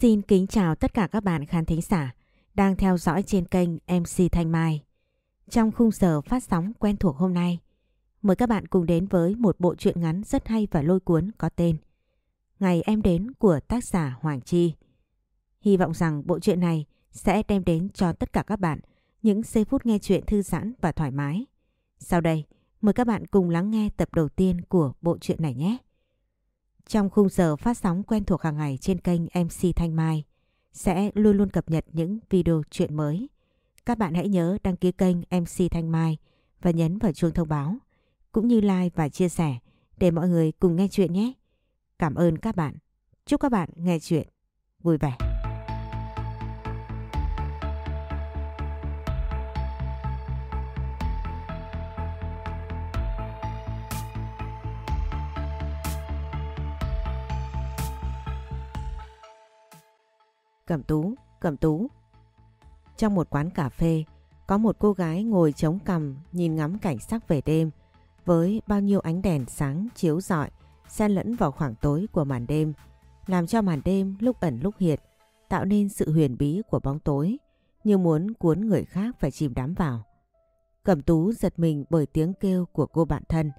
Xin kính chào tất cả các bạn khán thính giả đang theo dõi trên kênh MC Thanh Mai. Trong khung giờ phát sóng quen thuộc hôm nay, mời các bạn cùng đến với một bộ truyện ngắn rất hay và lôi cuốn có tên Ngày em đến của tác giả Hoàng Chi. Hy vọng rằng bộ truyện này sẽ đem đến cho tất cả các bạn những giây phút nghe chuyện thư giãn và thoải mái. Sau đây, mời các bạn cùng lắng nghe tập đầu tiên của bộ truyện này nhé. Trong khung giờ phát sóng quen thuộc hàng ngày trên kênh MC Thanh Mai, sẽ luôn luôn cập nhật những video chuyện mới. Các bạn hãy nhớ đăng ký kênh MC Thanh Mai và nhấn vào chuông thông báo, cũng như like và chia sẻ để mọi người cùng nghe chuyện nhé. Cảm ơn các bạn. Chúc các bạn nghe chuyện vui vẻ. Cẩm Tú, Cẩm Tú. Trong một quán cà phê, có một cô gái ngồi chống cằm nhìn ngắm cảnh sắc về đêm với bao nhiêu ánh đèn sáng chiếu rọi xen lẫn vào khoảng tối của màn đêm, làm cho màn đêm lúc ẩn lúc hiện tạo nên sự huyền bí của bóng tối, như muốn cuốn người khác phải chìm đắm vào. Cẩm Tú giật mình bởi tiếng kêu của cô bạn thân,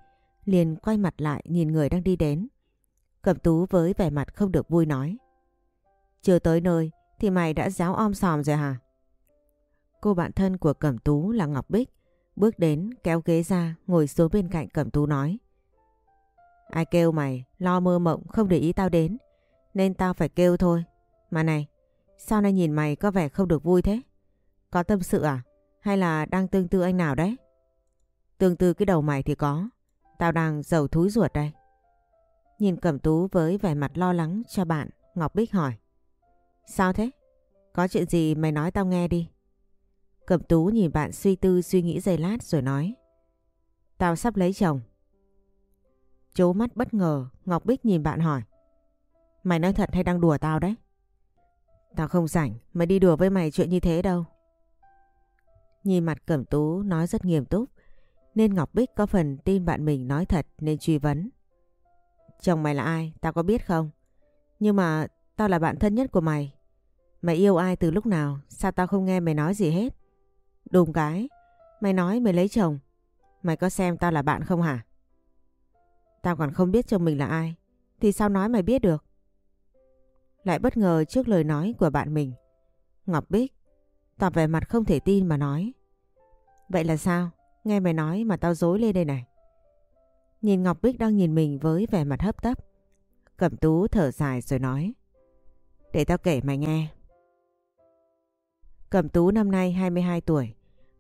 liền quay mặt lại nhìn người đang đi đến. Cẩm Tú với vẻ mặt không được vui nói. Chưa tới nơi thì mày đã giáo om sòm rồi hả? Cô bạn thân của Cẩm Tú là Ngọc Bích, bước đến kéo ghế ra ngồi xuống bên cạnh Cẩm Tú nói. Ai kêu mày lo mơ mộng không để ý tao đến, nên tao phải kêu thôi. Mà này, sao nay nhìn mày có vẻ không được vui thế? Có tâm sự à? Hay là đang tương tư anh nào đấy? Tương tư cái đầu mày thì có, tao đang giàu thúi ruột đây. Nhìn Cẩm Tú với vẻ mặt lo lắng cho bạn, Ngọc Bích hỏi. Sao thế? Có chuyện gì mày nói tao nghe đi. Cẩm tú nhìn bạn suy tư suy nghĩ giây lát rồi nói. Tao sắp lấy chồng. Chố mắt bất ngờ, Ngọc Bích nhìn bạn hỏi. Mày nói thật hay đang đùa tao đấy? Tao không rảnh, mày đi đùa với mày chuyện như thế đâu. Nhìn mặt Cẩm Tú nói rất nghiêm túc, nên Ngọc Bích có phần tin bạn mình nói thật nên truy vấn. Chồng mày là ai, tao có biết không? Nhưng mà tao là bạn thân nhất của mày, Mày yêu ai từ lúc nào? Sao tao không nghe mày nói gì hết? đùm cái. Mày nói mày lấy chồng. Mày có xem tao là bạn không hả? Tao còn không biết chồng mình là ai. Thì sao nói mày biết được? Lại bất ngờ trước lời nói của bạn mình. Ngọc Bích, tỏ vẻ mặt không thể tin mà nói. Vậy là sao? Nghe mày nói mà tao dối lên đây này. Nhìn Ngọc Bích đang nhìn mình với vẻ mặt hấp tấp. Cẩm tú thở dài rồi nói. Để tao kể mày nghe. Cẩm Tú năm nay 22 tuổi,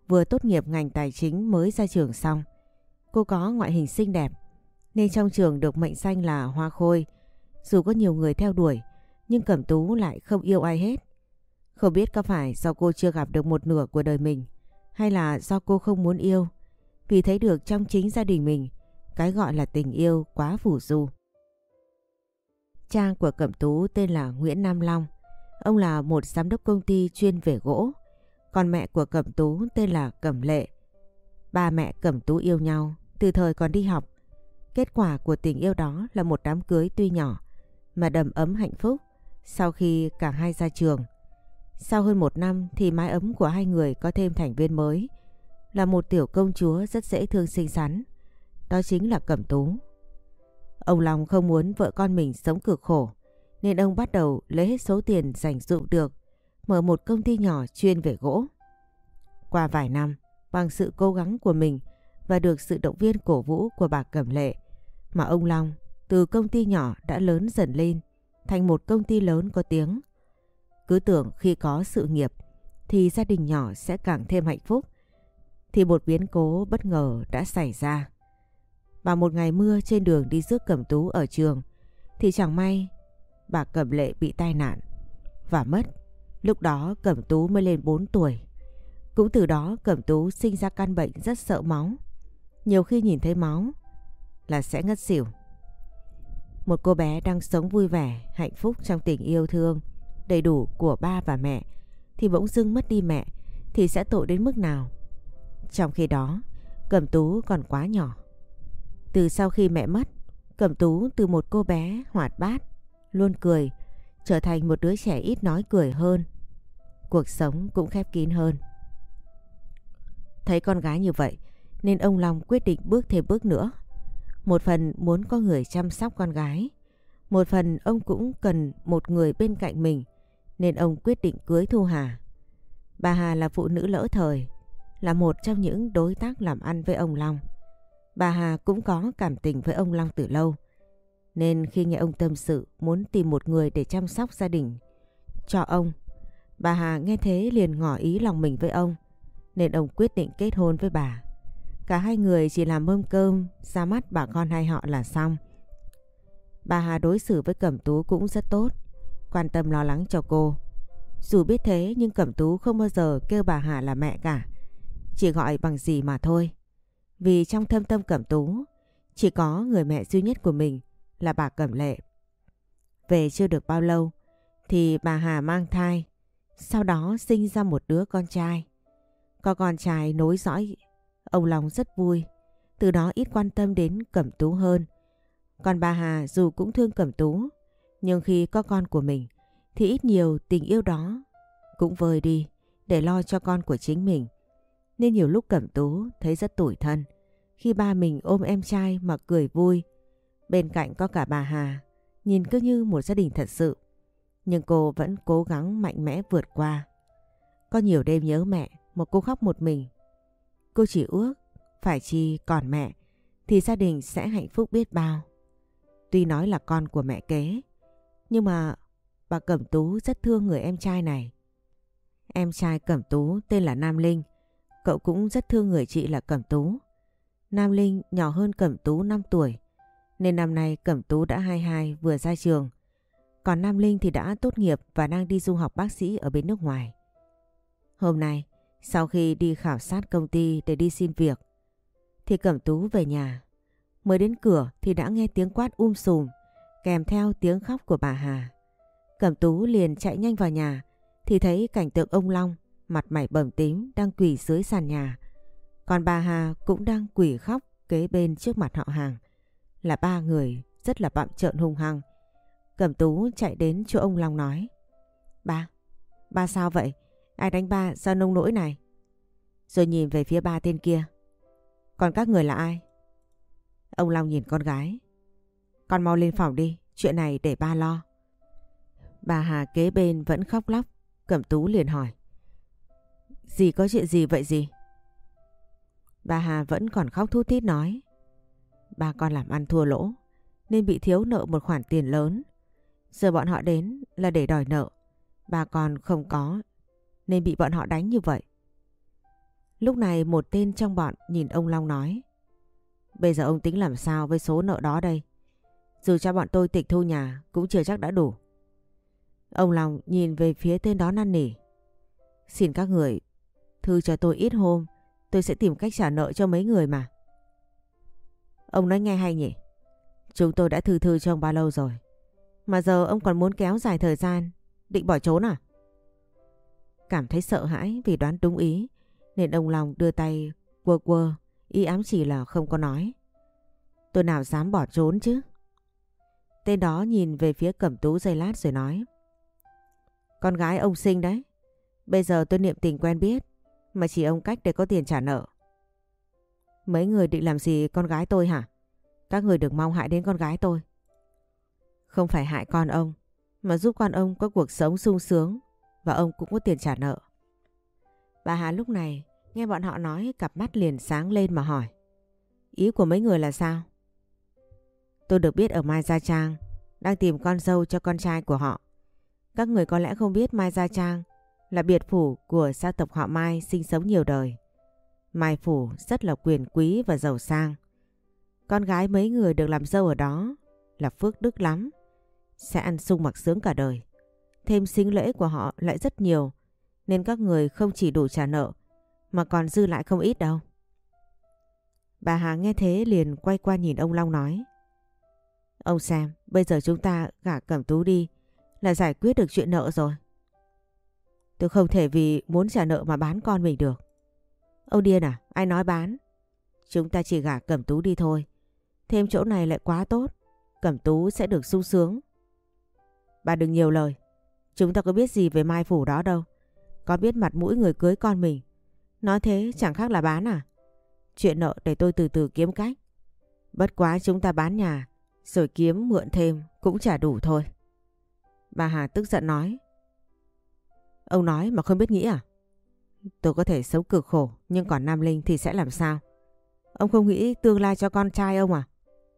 vừa tốt nghiệp ngành tài chính mới ra trường xong. Cô có ngoại hình xinh đẹp, nên trong trường được mệnh danh là Hoa Khôi. Dù có nhiều người theo đuổi, nhưng Cẩm Tú lại không yêu ai hết. Không biết có phải do cô chưa gặp được một nửa của đời mình, hay là do cô không muốn yêu, vì thấy được trong chính gia đình mình, cái gọi là tình yêu quá phủ du. Trang của Cẩm Tú tên là Nguyễn Nam Long. Ông là một giám đốc công ty chuyên về gỗ. Còn mẹ của Cẩm Tú tên là Cẩm Lệ. Ba mẹ Cẩm Tú yêu nhau từ thời còn đi học. Kết quả của tình yêu đó là một đám cưới tuy nhỏ mà đầm ấm hạnh phúc sau khi cả hai ra trường. Sau hơn một năm thì mái ấm của hai người có thêm thành viên mới, là một tiểu công chúa rất dễ thương xinh xắn. Đó chính là Cẩm Tú. Ông Long không muốn vợ con mình sống cực khổ nên ông bắt đầu lấy hết số tiền dành dụm được, mở một công ty nhỏ chuyên về gỗ. Qua vài năm, bằng sự cố gắng của mình và được sự động viên cổ vũ của bà Cẩm Lệ, mà ông Long từ công ty nhỏ đã lớn dần lên thành một công ty lớn có tiếng. Cứ tưởng khi có sự nghiệp thì gia đình nhỏ sẽ càng thêm hạnh phúc, thì một biến cố bất ngờ đã xảy ra. Vào một ngày mưa trên đường đi rước Cẩm Tú ở trường thì chẳng may bà Cẩm Lệ bị tai nạn và mất. Lúc đó Cẩm Tú mới lên 4 tuổi. Cũng từ đó Cẩm Tú sinh ra căn bệnh rất sợ máu. Nhiều khi nhìn thấy máu là sẽ ngất xỉu. Một cô bé đang sống vui vẻ, hạnh phúc trong tình yêu thương đầy đủ của ba và mẹ thì bỗng dưng mất đi mẹ thì sẽ tội đến mức nào? Trong khi đó, Cẩm Tú còn quá nhỏ. Từ sau khi mẹ mất, Cẩm Tú từ một cô bé hoạt bát, luôn cười, trở thành một đứa trẻ ít nói cười hơn. Cuộc sống cũng khép kín hơn. Thấy con gái như vậy nên ông Long quyết định bước thêm bước nữa. Một phần muốn có người chăm sóc con gái. Một phần ông cũng cần một người bên cạnh mình nên ông quyết định cưới Thu Hà. Bà Hà là phụ nữ lỡ thời, là một trong những đối tác làm ăn với ông Long. Bà Hà cũng có cảm tình với ông Long từ lâu. Nên khi nghe ông tâm sự muốn tìm một người để chăm sóc gia đình cho ông, bà Hà nghe thế liền ngỏ ý lòng mình với ông, nên ông quyết định kết hôn với bà. Cả hai người chỉ làm mâm cơm, ra mắt bà con hai họ là xong. Bà Hà đối xử với Cẩm Tú cũng rất tốt, quan tâm lo lắng cho cô. Dù biết thế nhưng Cẩm Tú không bao giờ kêu bà Hà là mẹ cả, chỉ gọi bằng gì mà thôi. Vì trong thâm tâm Cẩm Tú, chỉ có người mẹ duy nhất của mình là bà Cẩm Lệ. Về chưa được bao lâu thì bà Hà mang thai, sau đó sinh ra một đứa con trai. Có con trai nối dõi, ông Long rất vui, từ đó ít quan tâm đến Cẩm Tú hơn. Còn bà Hà dù cũng thương Cẩm Tú, nhưng khi có con của mình thì ít nhiều tình yêu đó cũng vơi đi để lo cho con của chính mình. Nên nhiều lúc Cẩm Tú thấy rất tủi thân khi ba mình ôm em trai mà cười vui Bên cạnh có cả bà Hà, nhìn cứ như một gia đình thật sự. Nhưng cô vẫn cố gắng mạnh mẽ vượt qua. Có nhiều đêm nhớ mẹ, một cô khóc một mình. Cô chỉ ước, phải chi còn mẹ, thì gia đình sẽ hạnh phúc biết bao. Tuy nói là con của mẹ kế, nhưng mà bà Cẩm Tú rất thương người em trai này. Em trai Cẩm Tú tên là Nam Linh, cậu cũng rất thương người chị là Cẩm Tú. Nam Linh nhỏ hơn Cẩm Tú 5 tuổi, nên năm nay Cẩm Tú đã 22 vừa ra trường. Còn Nam Linh thì đã tốt nghiệp và đang đi du học bác sĩ ở bên nước ngoài. Hôm nay, sau khi đi khảo sát công ty để đi xin việc, thì Cẩm Tú về nhà. Mới đến cửa thì đã nghe tiếng quát um sùm, kèm theo tiếng khóc của bà Hà. Cẩm Tú liền chạy nhanh vào nhà, thì thấy cảnh tượng ông Long, mặt mày bầm tím đang quỳ dưới sàn nhà. Còn bà Hà cũng đang quỳ khóc kế bên trước mặt họ hàng là ba người rất là bạm trợn hung hăng. Cẩm tú chạy đến chỗ ông Long nói. Ba, ba sao vậy? Ai đánh ba sao nông nỗi này? Rồi nhìn về phía ba tên kia. Còn các người là ai? Ông Long nhìn con gái. Con mau lên phòng đi, chuyện này để ba lo. Bà Hà kế bên vẫn khóc lóc, Cẩm tú liền hỏi. Dì có chuyện gì vậy dì? Bà Hà vẫn còn khóc thút thít nói. Ba con làm ăn thua lỗ, nên bị thiếu nợ một khoản tiền lớn. Giờ bọn họ đến là để đòi nợ. Ba con không có, nên bị bọn họ đánh như vậy. Lúc này một tên trong bọn nhìn ông Long nói, Bây giờ ông tính làm sao với số nợ đó đây? Dù cho bọn tôi tịch thu nhà cũng chưa chắc đã đủ. Ông Long nhìn về phía tên đó năn nỉ. Xin các người, thư cho tôi ít hôm, tôi sẽ tìm cách trả nợ cho mấy người mà. Ông nói nghe hay nhỉ? Chúng tôi đã thư thư cho ông bao lâu rồi? Mà giờ ông còn muốn kéo dài thời gian, định bỏ trốn à? Cảm thấy sợ hãi vì đoán đúng ý, nên ông Long đưa tay quơ quơ, ý ám chỉ là không có nói. Tôi nào dám bỏ trốn chứ? Tên đó nhìn về phía cẩm tú giây lát rồi nói. Con gái ông sinh đấy. Bây giờ tôi niệm tình quen biết, mà chỉ ông cách để có tiền trả nợ. Mấy người định làm gì con gái tôi hả? Các người đừng mong hại đến con gái tôi. Không phải hại con ông, mà giúp con ông có cuộc sống sung sướng và ông cũng có tiền trả nợ. Bà Hà lúc này nghe bọn họ nói cặp mắt liền sáng lên mà hỏi. Ý của mấy người là sao? Tôi được biết ở Mai Gia Trang đang tìm con dâu cho con trai của họ. Các người có lẽ không biết Mai Gia Trang là biệt phủ của gia tộc họ Mai sinh sống nhiều đời. Mai Phủ rất là quyền quý và giàu sang. Con gái mấy người được làm dâu ở đó là phước đức lắm. Sẽ ăn sung mặc sướng cả đời. Thêm sinh lễ của họ lại rất nhiều. Nên các người không chỉ đủ trả nợ mà còn dư lại không ít đâu. Bà Hà nghe thế liền quay qua nhìn ông Long nói. Ông xem, bây giờ chúng ta gả Cẩm Tú đi là giải quyết được chuyện nợ rồi. Tôi không thể vì muốn trả nợ mà bán con mình được. Ông điên à? Ai nói bán? Chúng ta chỉ gả Cẩm Tú đi thôi. Thêm chỗ này lại quá tốt. Cẩm Tú sẽ được sung sướng. bà đừng nhiều lời. Chúng ta có biết gì về Mai Phủ đó đâu. Có biết mặt mũi người cưới con mình. Nói thế chẳng khác là bán à? Chuyện nợ để tôi từ từ kiếm cách. Bất quá chúng ta bán nhà, rồi kiếm mượn thêm cũng trả đủ thôi. Bà Hà tức giận nói. Ông nói mà không biết nghĩ à? Tôi có thể sống cực khổ, nhưng còn Nam Linh thì sẽ làm sao? Ông không nghĩ tương lai cho con trai ông à?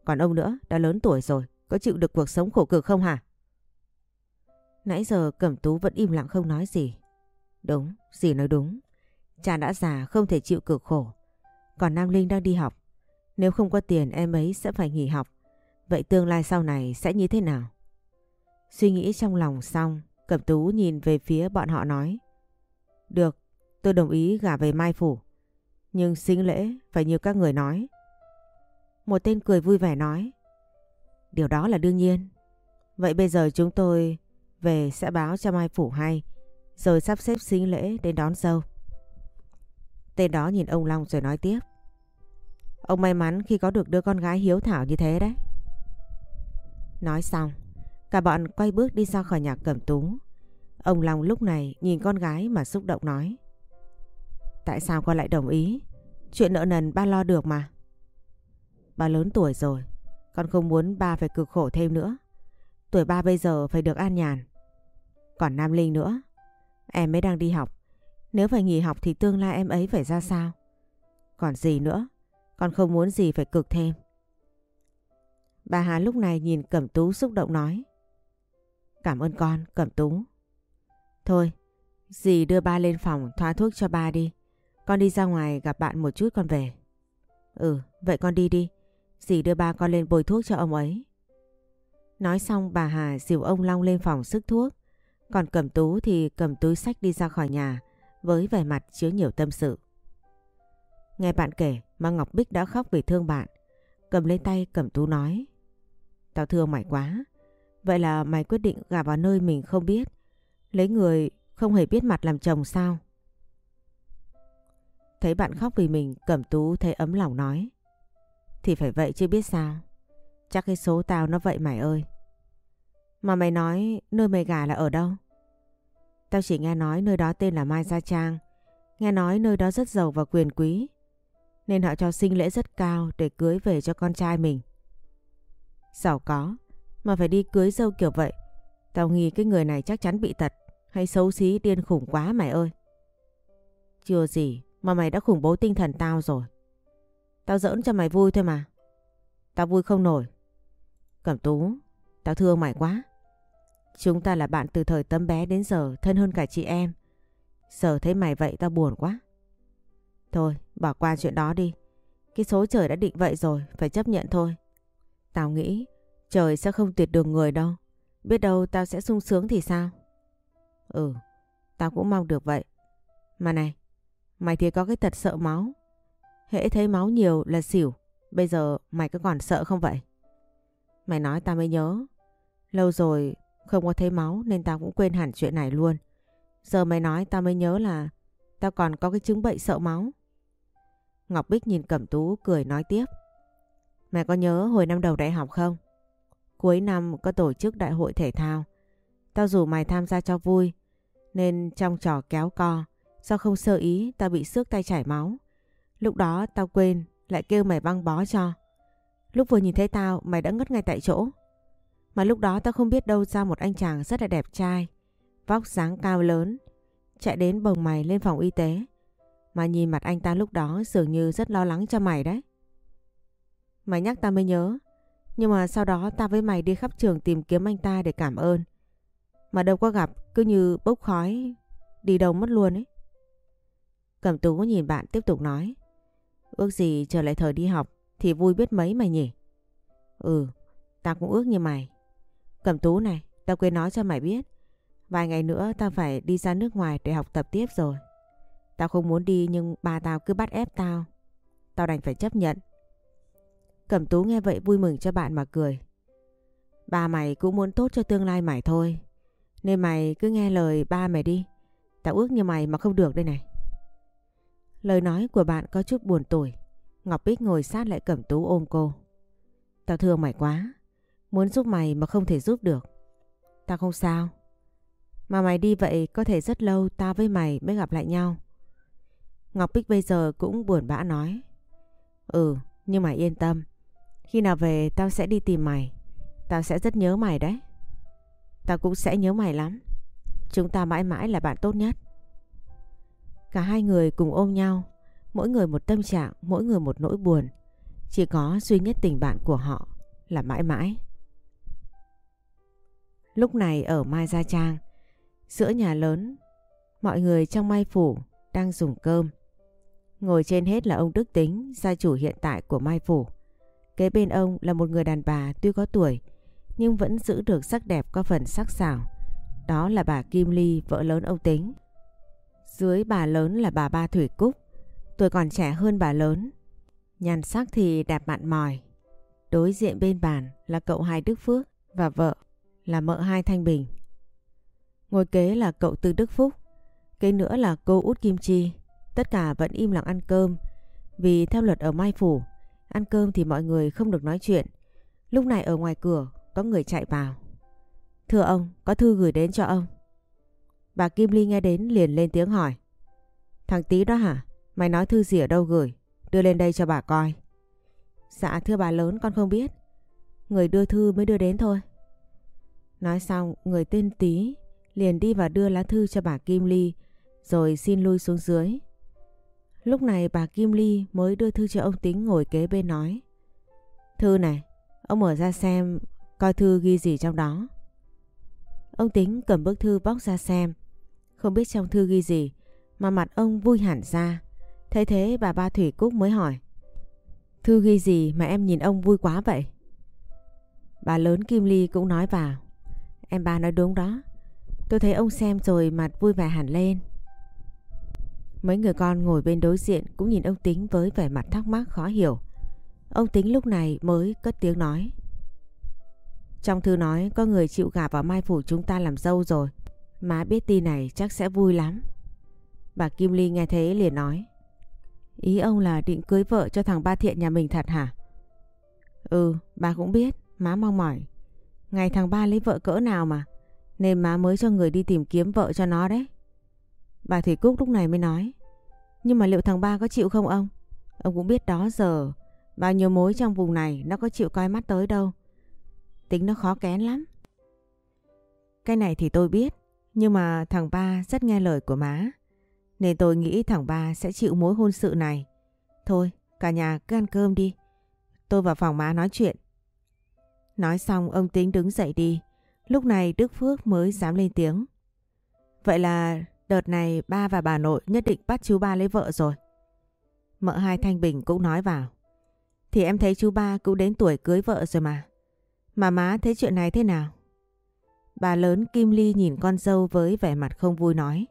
Còn ông nữa, đã lớn tuổi rồi, có chịu được cuộc sống khổ cực không hả? Nãy giờ Cẩm Tú vẫn im lặng không nói gì. Đúng, dì nói đúng. Cha đã già không thể chịu cực khổ. Còn Nam Linh đang đi học. Nếu không có tiền em ấy sẽ phải nghỉ học. Vậy tương lai sau này sẽ như thế nào? Suy nghĩ trong lòng xong, Cẩm Tú nhìn về phía bọn họ nói. Được, tôi đồng ý gả về Mai Phủ. Nhưng sinh lễ phải như các người nói. Một tên cười vui vẻ nói. Điều đó là đương nhiên. Vậy bây giờ chúng tôi về sẽ báo cho Mai Phủ hay. Rồi sắp xếp sinh lễ đến đón dâu. Tên đó nhìn ông Long rồi nói tiếp. Ông may mắn khi có được đứa con gái hiếu thảo như thế đấy. Nói xong, cả bọn quay bước đi ra khỏi nhà cẩm tú. Ông Long lúc này nhìn con gái mà xúc động nói. Tại sao con lại đồng ý? Chuyện nợ nần ba lo được mà. Ba lớn tuổi rồi, con không muốn ba phải cực khổ thêm nữa. Tuổi ba bây giờ phải được an nhàn. Còn Nam Linh nữa, em mới đang đi học. Nếu phải nghỉ học thì tương lai em ấy phải ra sao? Còn gì nữa, con không muốn gì phải cực thêm. Bà Hà lúc này nhìn Cẩm Tú xúc động nói. Cảm ơn con, Cẩm Tú. Thôi, dì đưa ba lên phòng thoa thuốc cho ba đi. Con đi ra ngoài gặp bạn một chút con về. Ừ, vậy con đi đi. Dì đưa ba con lên bồi thuốc cho ông ấy. Nói xong bà Hà dìu ông Long lên phòng sức thuốc. Còn cầm Tú thì cầm túi sách đi ra khỏi nhà với vẻ mặt chứa nhiều tâm sự. Nghe bạn kể mà Ngọc Bích đã khóc vì thương bạn. Cầm lên tay cầm Tú nói. Tao thương mày quá. Vậy là mày quyết định gả vào nơi mình không biết. Lấy người không hề biết mặt làm chồng sao? Thấy bạn khóc vì mình, Cẩm Tú thấy ấm lòng nói. Thì phải vậy chứ biết sao. Chắc cái số tao nó vậy mày ơi. Mà mày nói nơi mày gả là ở đâu? Tao chỉ nghe nói nơi đó tên là Mai Gia Trang. Nghe nói nơi đó rất giàu và quyền quý. Nên họ cho sinh lễ rất cao để cưới về cho con trai mình. Giàu có, mà phải đi cưới dâu kiểu vậy. Tao nghi cái người này chắc chắn bị tật hay xấu xí điên khủng quá mày ơi. Chưa gì mà mày đã khủng bố tinh thần tao rồi. Tao giỡn cho mày vui thôi mà. Tao vui không nổi. Cẩm tú, tao thương mày quá. Chúng ta là bạn từ thời tấm bé đến giờ thân hơn cả chị em. Giờ thấy mày vậy tao buồn quá. Thôi, bỏ qua chuyện đó đi. Cái số trời đã định vậy rồi, phải chấp nhận thôi. Tao nghĩ trời sẽ không tuyệt đường người đâu. Biết đâu tao sẽ sung sướng thì sao? Ừ, tao cũng mong được vậy. Mà này, mày thì có cái tật sợ máu. Hễ thấy máu nhiều là xỉu. Bây giờ mày có còn sợ không vậy? Mày nói tao mới nhớ. Lâu rồi không có thấy máu nên tao cũng quên hẳn chuyện này luôn. Giờ mày nói tao mới nhớ là tao còn có cái chứng bệnh sợ máu. Ngọc Bích nhìn Cẩm Tú cười nói tiếp. Mày có nhớ hồi năm đầu đại học không? Cuối năm có tổ chức đại hội thể thao. Tao rủ mày tham gia cho vui. Nên trong trò kéo co, do không sơ ý tao bị xước tay chảy máu. Lúc đó tao quên lại kêu mày băng bó cho. Lúc vừa nhìn thấy tao mày đã ngất ngay tại chỗ. Mà lúc đó tao không biết đâu ra một anh chàng rất là đẹp trai, vóc dáng cao lớn, chạy đến bồng mày lên phòng y tế. Mà nhìn mặt anh ta lúc đó dường như rất lo lắng cho mày đấy. Mày nhắc tao mới nhớ, nhưng mà sau đó tao với mày đi khắp trường tìm kiếm anh ta để cảm ơn. Mà đâu có gặp, cứ như bốc khói, đi đâu mất luôn ấy. Cẩm tú nhìn bạn tiếp tục nói. Ước gì trở lại thời đi học thì vui biết mấy mày nhỉ? Ừ, tao cũng ước như mày. Cẩm tú này, tao quên nói cho mày biết. Vài ngày nữa tao phải đi ra nước ngoài để học tập tiếp rồi. Tao không muốn đi nhưng ba tao cứ bắt ép tao. Tao đành phải chấp nhận. Cẩm tú nghe vậy vui mừng cho bạn mà cười. Ba mày cũng muốn tốt cho tương lai mày thôi. Nên mày cứ nghe lời ba mày đi. Tao ước như mày mà không được đây này. Lời nói của bạn có chút buồn tủi. Ngọc Bích ngồi sát lại Cẩm Tú ôm cô. Tao thương mày quá. Muốn giúp mày mà không thể giúp được. Tao không sao. Mà mày đi vậy có thể rất lâu tao với mày mới gặp lại nhau. Ngọc Bích bây giờ cũng buồn bã nói. Ừ, nhưng mà yên tâm. Khi nào về tao sẽ đi tìm mày. Tao sẽ rất nhớ mày đấy. Tao cũng sẽ nhớ mày lắm. Chúng ta mãi mãi là bạn tốt nhất. Cả hai người cùng ôm nhau. Mỗi người một tâm trạng, mỗi người một nỗi buồn. Chỉ có duy nhất tình bạn của họ là mãi mãi. Lúc này ở Mai Gia Trang, giữa nhà lớn, mọi người trong Mai Phủ đang dùng cơm. Ngồi trên hết là ông Đức Tính, gia chủ hiện tại của Mai Phủ. Kế bên ông là một người đàn bà tuy có tuổi nhưng vẫn giữ được sắc đẹp có phần sắc sảo. Đó là bà Kim Ly, vợ lớn ông Tính. Dưới bà lớn là bà Ba Thủy Cúc, tuổi còn trẻ hơn bà lớn. Nhàn sắc thì đẹp mặn mòi. Đối diện bên bàn là cậu hai Đức Phước và vợ là mợ hai Thanh Bình. Ngồi kế là cậu Tư Đức Phúc, kế nữa là cô Út Kim Chi. Tất cả vẫn im lặng ăn cơm vì theo luật ở Mai Phủ, ăn cơm thì mọi người không được nói chuyện. Lúc này ở ngoài cửa có người chạy vào. Thưa ông, có thư gửi đến cho ông. Bà Kim Ly nghe đến liền lên tiếng hỏi. Thằng tí đó hả? Mày nói thư gì ở đâu gửi? Đưa lên đây cho bà coi. Dạ thưa bà lớn con không biết. Người đưa thư mới đưa đến thôi. Nói xong người tên tí liền đi và đưa lá thư cho bà Kim Ly rồi xin lui xuống dưới. Lúc này bà Kim Ly mới đưa thư cho ông Tính ngồi kế bên nói. Thư này, ông mở ra xem coi thư ghi gì trong đó. Ông Tính cầm bức thư bóc ra xem. Không biết trong thư ghi gì, mà mặt ông vui hẳn ra. Thấy thế bà ba Thủy Cúc mới hỏi. Thư ghi gì mà em nhìn ông vui quá vậy? Bà lớn Kim Ly cũng nói vào. Em ba nói đúng đó. Tôi thấy ông xem rồi mặt vui vẻ hẳn lên. Mấy người con ngồi bên đối diện cũng nhìn ông Tính với vẻ mặt thắc mắc khó hiểu. Ông Tính lúc này mới cất tiếng nói. Trong thư nói có người chịu gả vào Mai Phủ chúng ta làm dâu rồi. Má biết tin này chắc sẽ vui lắm. Bà Kim Ly nghe thế liền nói. Ý ông là định cưới vợ cho thằng Ba Thiện nhà mình thật hả? Ừ, bà cũng biết, má mong mỏi. Ngày thằng Ba lấy vợ cỡ nào mà, nên má mới cho người đi tìm kiếm vợ cho nó đấy. Bà Thủy Cúc lúc này mới nói. Nhưng mà liệu thằng Ba có chịu không ông? Ông cũng biết đó giờ, bao nhiêu mối trong vùng này nó có chịu coi mắt tới đâu. Tính nó khó kén lắm. Cái này thì tôi biết, nhưng mà thằng Ba rất nghe lời của má. Nên tôi nghĩ thằng Ba sẽ chịu mối hôn sự này. Thôi, cả nhà cứ ăn cơm đi. Tôi vào phòng má nói chuyện. Nói xong ông Tính đứng dậy đi. Lúc này Đức Phước mới dám lên tiếng. Vậy là đợt này ba và bà nội nhất định bắt chú ba lấy vợ rồi. Mợ hai Thanh Bình cũng nói vào. Thì em thấy chú ba cũng đến tuổi cưới vợ rồi mà. Mà má thấy chuyện này thế nào? Bà lớn Kim Ly nhìn con dâu với vẻ mặt không vui nói.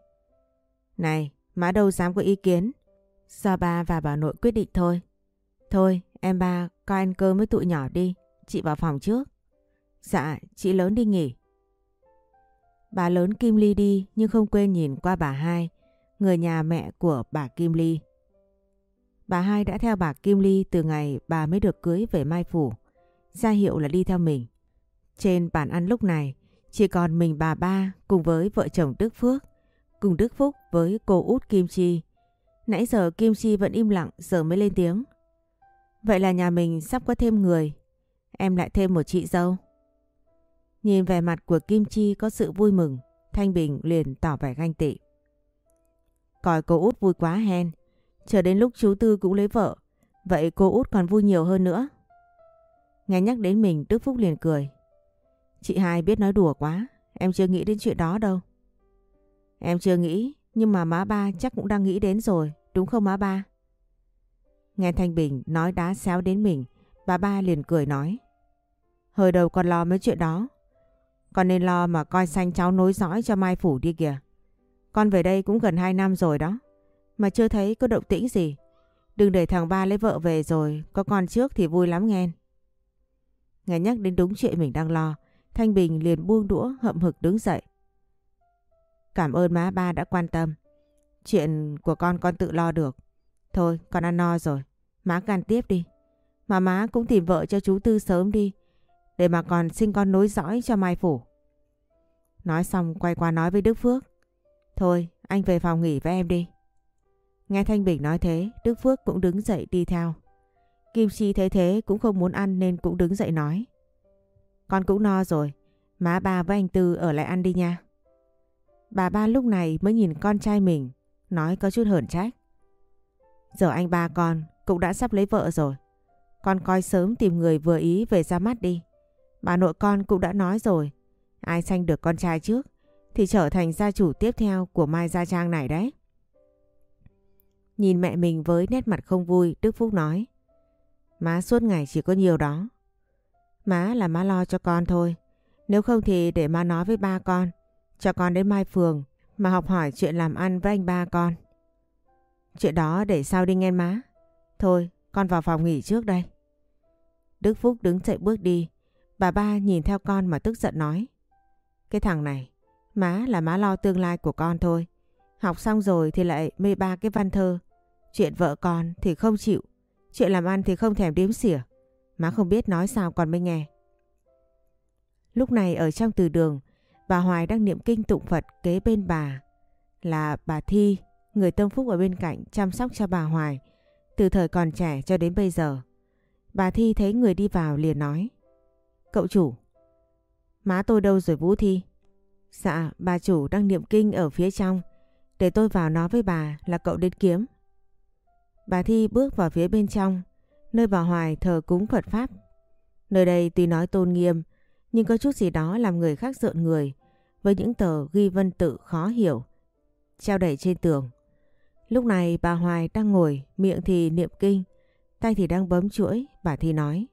Này, má đâu dám có ý kiến. Do ba và bà nội quyết định thôi. Thôi, em ba coi ăn cơm với tụi nhỏ đi. Chị vào phòng trước. Dạ, chị lớn đi nghỉ. Bà lớn Kim Ly đi nhưng không quên nhìn qua bà hai, người nhà mẹ của bà Kim Ly. Bà hai đã theo bà Kim Ly từ ngày bà mới được cưới về Mai Phủ ra hiệu là đi theo mình. Trên bàn ăn lúc này chỉ còn mình bà ba cùng với vợ chồng Đức Phước, cùng Đức Phúc với cô út Kim Chi. Nãy giờ Kim Chi vẫn im lặng giờ mới lên tiếng. Vậy là nhà mình sắp có thêm người, em lại thêm một chị dâu. Nhìn vẻ mặt của Kim Chi có sự vui mừng, Thanh Bình liền tỏ vẻ ganh tị. Coi cô út vui quá hen, chờ đến lúc chú Tư cũng lấy vợ, vậy cô út còn vui nhiều hơn nữa. Nghe nhắc đến mình Đức Phúc liền cười. Chị hai biết nói đùa quá, em chưa nghĩ đến chuyện đó đâu. Em chưa nghĩ, nhưng mà má ba chắc cũng đang nghĩ đến rồi, đúng không má ba? Nghe Thanh Bình nói đá xéo đến mình, bà ba liền cười nói. Hồi đầu còn lo mấy chuyện đó, con nên lo mà coi xanh cháu nối dõi cho Mai Phủ đi kìa. Con về đây cũng gần 2 năm rồi đó, mà chưa thấy có động tĩnh gì. Đừng để thằng ba lấy vợ về rồi, có con trước thì vui lắm nghe. Nghe nhắc đến đúng chuyện mình đang lo, Thanh Bình liền buông đũa hậm hực đứng dậy. Cảm ơn má ba đã quan tâm. Chuyện của con con tự lo được. Thôi con ăn no rồi, má gan tiếp đi. Mà má cũng tìm vợ cho chú Tư sớm đi, để mà còn sinh con nối dõi cho Mai Phủ. Nói xong quay qua nói với Đức Phước. Thôi, anh về phòng nghỉ với em đi. Nghe Thanh Bình nói thế, Đức Phước cũng đứng dậy đi theo. Kim Chi thấy thế cũng không muốn ăn nên cũng đứng dậy nói. Con cũng no rồi, má ba với anh Tư ở lại ăn đi nha. Bà ba lúc này mới nhìn con trai mình, nói có chút hờn trách. Giờ anh ba con cũng đã sắp lấy vợ rồi. Con coi sớm tìm người vừa ý về ra mắt đi. Bà nội con cũng đã nói rồi, ai sanh được con trai trước thì trở thành gia chủ tiếp theo của Mai Gia Trang này đấy. Nhìn mẹ mình với nét mặt không vui, Đức Phúc nói. Má suốt ngày chỉ có nhiều đó. Má là má lo cho con thôi. Nếu không thì để má nói với ba con. Cho con đến Mai Phường mà học hỏi chuyện làm ăn với anh ba con. Chuyện đó để sau đi nghe má. Thôi, con vào phòng nghỉ trước đây. Đức Phúc đứng chạy bước đi. Bà ba nhìn theo con mà tức giận nói. Cái thằng này, má là má lo tương lai của con thôi. Học xong rồi thì lại mê ba cái văn thơ. Chuyện vợ con thì không chịu. Chuyện làm ăn thì không thèm đếm xỉa. Má không biết nói sao con mới nghe. Lúc này ở trong từ đường, bà Hoài đang niệm kinh tụng Phật kế bên bà. Là bà Thi, người tâm phúc ở bên cạnh chăm sóc cho bà Hoài. Từ thời còn trẻ cho đến bây giờ. Bà Thi thấy người đi vào liền nói. Cậu chủ, má tôi đâu rồi Vũ Thi? Dạ, bà chủ đang niệm kinh ở phía trong. Để tôi vào nói với bà là cậu đến kiếm. Bà Thi bước vào phía bên trong, nơi bà Hoài thờ cúng Phật Pháp. Nơi đây tuy nói tôn nghiêm, nhưng có chút gì đó làm người khác rợn người, với những tờ ghi vân tự khó hiểu, treo đẩy trên tường. Lúc này bà Hoài đang ngồi, miệng thì niệm kinh, tay thì đang bấm chuỗi, bà thì nói.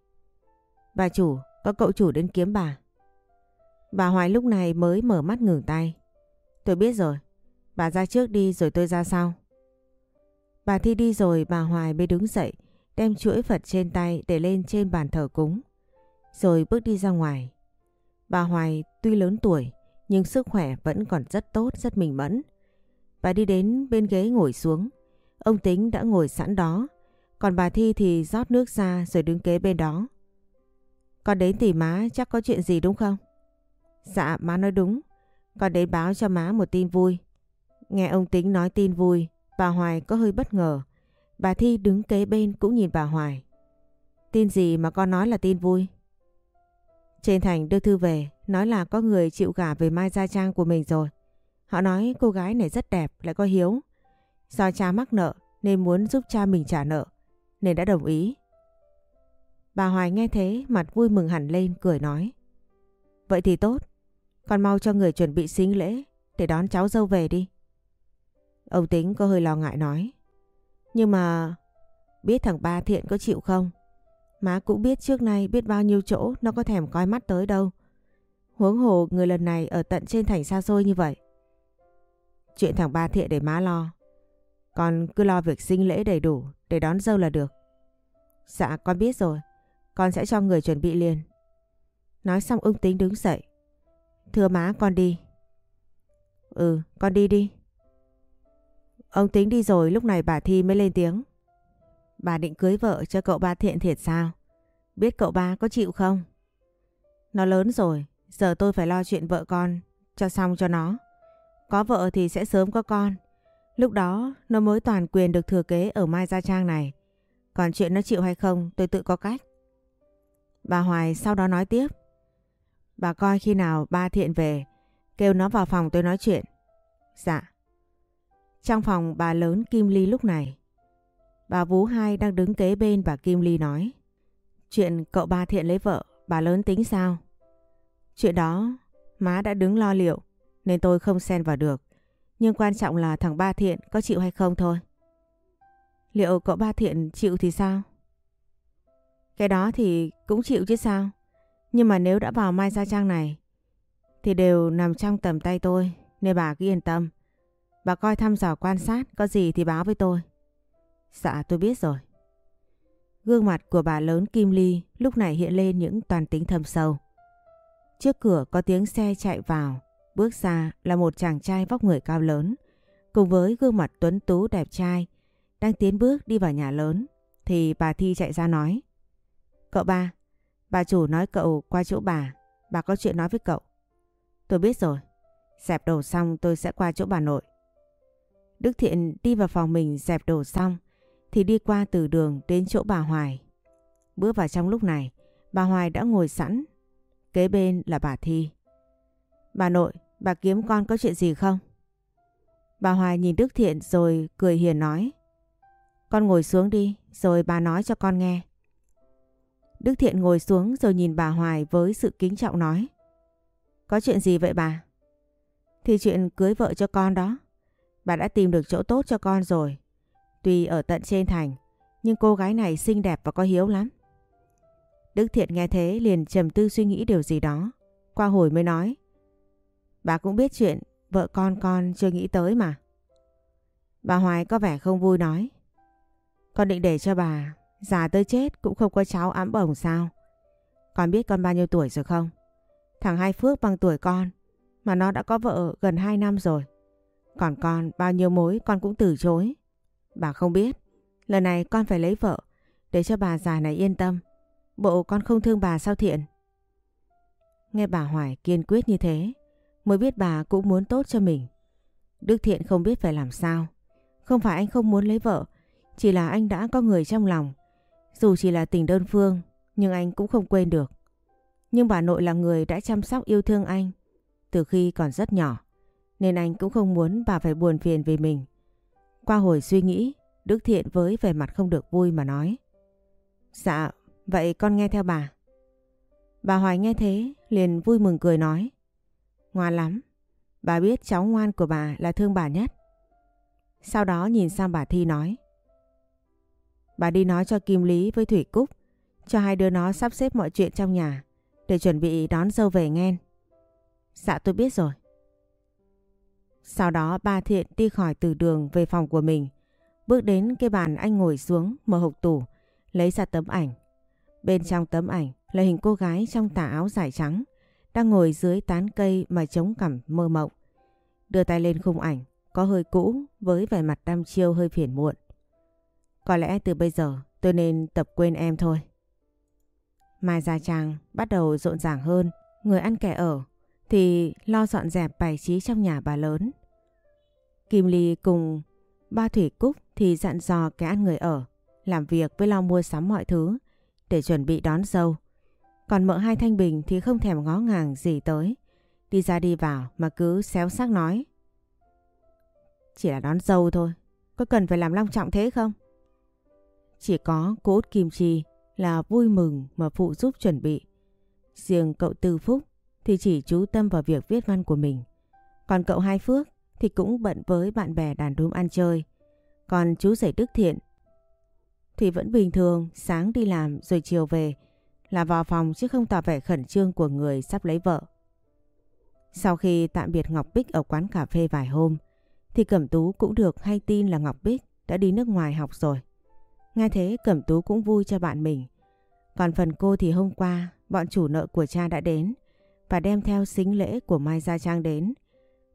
Bà chủ, có cậu chủ đến kiếm bà. Bà Hoài lúc này mới mở mắt ngừng tay. Tôi biết rồi, bà ra trước đi rồi tôi ra sau. Bà Thi đi rồi bà Hoài mới đứng dậy, đem chuỗi Phật trên tay để lên trên bàn thờ cúng. Rồi bước đi ra ngoài. Bà Hoài tuy lớn tuổi nhưng sức khỏe vẫn còn rất tốt, rất minh mẫn. Bà đi đến bên ghế ngồi xuống. Ông Tính đã ngồi sẵn đó. Còn bà Thi thì rót nước ra rồi đứng kế bên đó. Con đến tìm má chắc có chuyện gì đúng không? Dạ má nói đúng. Con đến báo cho má một tin vui. Nghe ông Tính nói tin vui, bà Hoài có hơi bất ngờ. Bà Thi đứng kế bên cũng nhìn bà Hoài. Tin gì mà con nói là tin vui? Trên thành đưa thư về, nói là có người chịu gả về Mai Gia Trang của mình rồi. Họ nói cô gái này rất đẹp, lại có hiếu. Do cha mắc nợ nên muốn giúp cha mình trả nợ, nên đã đồng ý. Bà Hoài nghe thế mặt vui mừng hẳn lên cười nói. Vậy thì tốt, con mau cho người chuẩn bị xính lễ để đón cháu dâu về đi. Ông Tính có hơi lo ngại nói. Nhưng mà biết thằng ba thiện có chịu không? Má cũng biết trước nay biết bao nhiêu chỗ nó có thèm coi mắt tới đâu. Huống hồ người lần này ở tận trên thành xa xôi như vậy. Chuyện thằng ba thiện để má lo. Con cứ lo việc sinh lễ đầy đủ để đón dâu là được. Dạ con biết rồi. Con sẽ cho người chuẩn bị liền. Nói xong ưng tính đứng dậy. Thưa má, con đi. Ừ con đi đi. Ông tính đi rồi lúc này bà Thi mới lên tiếng. Bà định cưới vợ cho cậu ba thiện thiệt sao? Biết cậu ba có chịu không? Nó lớn rồi, giờ tôi phải lo chuyện vợ con cho xong cho nó. Có vợ thì sẽ sớm có con. Lúc đó nó mới toàn quyền được thừa kế ở Mai Gia Trang này. Còn chuyện nó chịu hay không tôi tự có cách. Bà Hoài sau đó nói tiếp. Bà coi khi nào ba thiện về, kêu nó vào phòng tôi nói chuyện. Dạ. Trong phòng bà lớn Kim Ly lúc này, bà Vú Hai đang đứng kế bên bà Kim Ly nói. Chuyện cậu ba thiện lấy vợ, bà lớn tính sao? Chuyện đó, má đã đứng lo liệu, nên tôi không xen vào được. Nhưng quan trọng là thằng ba thiện có chịu hay không thôi. Liệu cậu ba thiện chịu thì sao? Cái đó thì cũng chịu chứ sao. Nhưng mà nếu đã vào Mai Gia Trang này thì đều nằm trong tầm tay tôi nên bà cứ yên tâm. Bà coi thăm dò quan sát có gì thì báo với tôi. Dạ tôi biết rồi. Gương mặt của bà lớn Kim Ly lúc này hiện lên những toàn tính thâm sâu. Trước cửa có tiếng xe chạy vào, bước ra là một chàng trai vóc người cao lớn, cùng với gương mặt tuấn tú đẹp trai, đang tiến bước đi vào nhà lớn, thì bà Thi chạy ra nói. Cậu ba, bà chủ nói cậu qua chỗ bà, bà có chuyện nói với cậu. Tôi biết rồi, Dẹp đầu xong tôi sẽ qua chỗ bà nội. Đức Thiện đi vào phòng mình dẹp đồ xong thì đi qua từ đường đến chỗ bà Hoài. Bước vào trong lúc này, bà Hoài đã ngồi sẵn. Kế bên là bà Thi. Bà nội, bà kiếm con có chuyện gì không? Bà Hoài nhìn Đức Thiện rồi cười hiền nói. Con ngồi xuống đi, rồi bà nói cho con nghe. Đức Thiện ngồi xuống rồi nhìn bà Hoài với sự kính trọng nói. Có chuyện gì vậy bà? Thì chuyện cưới vợ cho con đó. Bà đã tìm được chỗ tốt cho con rồi. Tuy ở tận trên thành, nhưng cô gái này xinh đẹp và có hiếu lắm. Đức Thiện nghe thế liền trầm tư suy nghĩ điều gì đó. Qua hồi mới nói. Bà cũng biết chuyện vợ con con chưa nghĩ tới mà. Bà Hoài có vẻ không vui nói. Con định để cho bà già tới chết cũng không có cháu ám bổng sao? Con biết con bao nhiêu tuổi rồi không? Thằng Hai Phước bằng tuổi con mà nó đã có vợ gần 2 năm rồi. Còn con bao nhiêu mối con cũng từ chối. Bà không biết, lần này con phải lấy vợ để cho bà già này yên tâm. Bộ con không thương bà sao thiện? Nghe bà Hoài kiên quyết như thế, mới biết bà cũng muốn tốt cho mình. Đức Thiện không biết phải làm sao. Không phải anh không muốn lấy vợ, chỉ là anh đã có người trong lòng. Dù chỉ là tình đơn phương, nhưng anh cũng không quên được. Nhưng bà nội là người đã chăm sóc yêu thương anh từ khi còn rất nhỏ. Nên anh cũng không muốn bà phải buồn phiền vì mình. Qua hồi suy nghĩ, Đức Thiện với vẻ mặt không được vui mà nói. Dạ, vậy con nghe theo bà. Bà Hoài nghe thế, liền vui mừng cười nói. Ngoan lắm, bà biết cháu ngoan của bà là thương bà nhất. Sau đó nhìn sang bà Thi nói. Bà đi nói cho Kim Lý với Thủy Cúc, cho hai đứa nó sắp xếp mọi chuyện trong nhà, để chuẩn bị đón dâu về nghe. Dạ tôi biết rồi. Sau đó ba thiện đi khỏi từ đường về phòng của mình. Bước đến cái bàn anh ngồi xuống mở hộp tủ, lấy ra tấm ảnh. Bên trong tấm ảnh là hình cô gái trong tà áo dài trắng, đang ngồi dưới tán cây mà chống cằm mơ mộng. Đưa tay lên khung ảnh, có hơi cũ với vẻ mặt đăm chiêu hơi phiền muộn. Có lẽ từ bây giờ tôi nên tập quên em thôi. Mai Gia Trang bắt đầu rộn ràng hơn, người ăn kẻ ở thì lo dọn dẹp bài trí trong nhà bà lớn. Kim Ly cùng ba Thủy Cúc thì dặn dò cái ăn người ở, làm việc với lo mua sắm mọi thứ để chuẩn bị đón dâu. Còn mợ hai Thanh Bình thì không thèm ngó ngàng gì tới. Đi ra đi vào mà cứ xéo xác nói. Chỉ là đón dâu thôi, có cần phải làm long trọng thế không? Chỉ có cô út Kim Chi là vui mừng mà phụ giúp chuẩn bị. Riêng cậu Tư Phúc thì chỉ chú tâm vào việc viết văn của mình. Còn cậu Hai Phước thì cũng bận với bạn bè đàn đúm ăn chơi. Còn chú rể Đức Thiện thì vẫn bình thường, sáng đi làm rồi chiều về là vào phòng chứ không tỏ vẻ khẩn trương của người sắp lấy vợ. Sau khi tạm biệt Ngọc Bích ở quán cà phê vài hôm thì Cẩm Tú cũng được hay tin là Ngọc Bích đã đi nước ngoài học rồi. Nghe thế Cẩm Tú cũng vui cho bạn mình. Còn phần cô thì hôm qua bọn chủ nợ của cha đã đến và đem theo xính lễ của Mai Gia Trang đến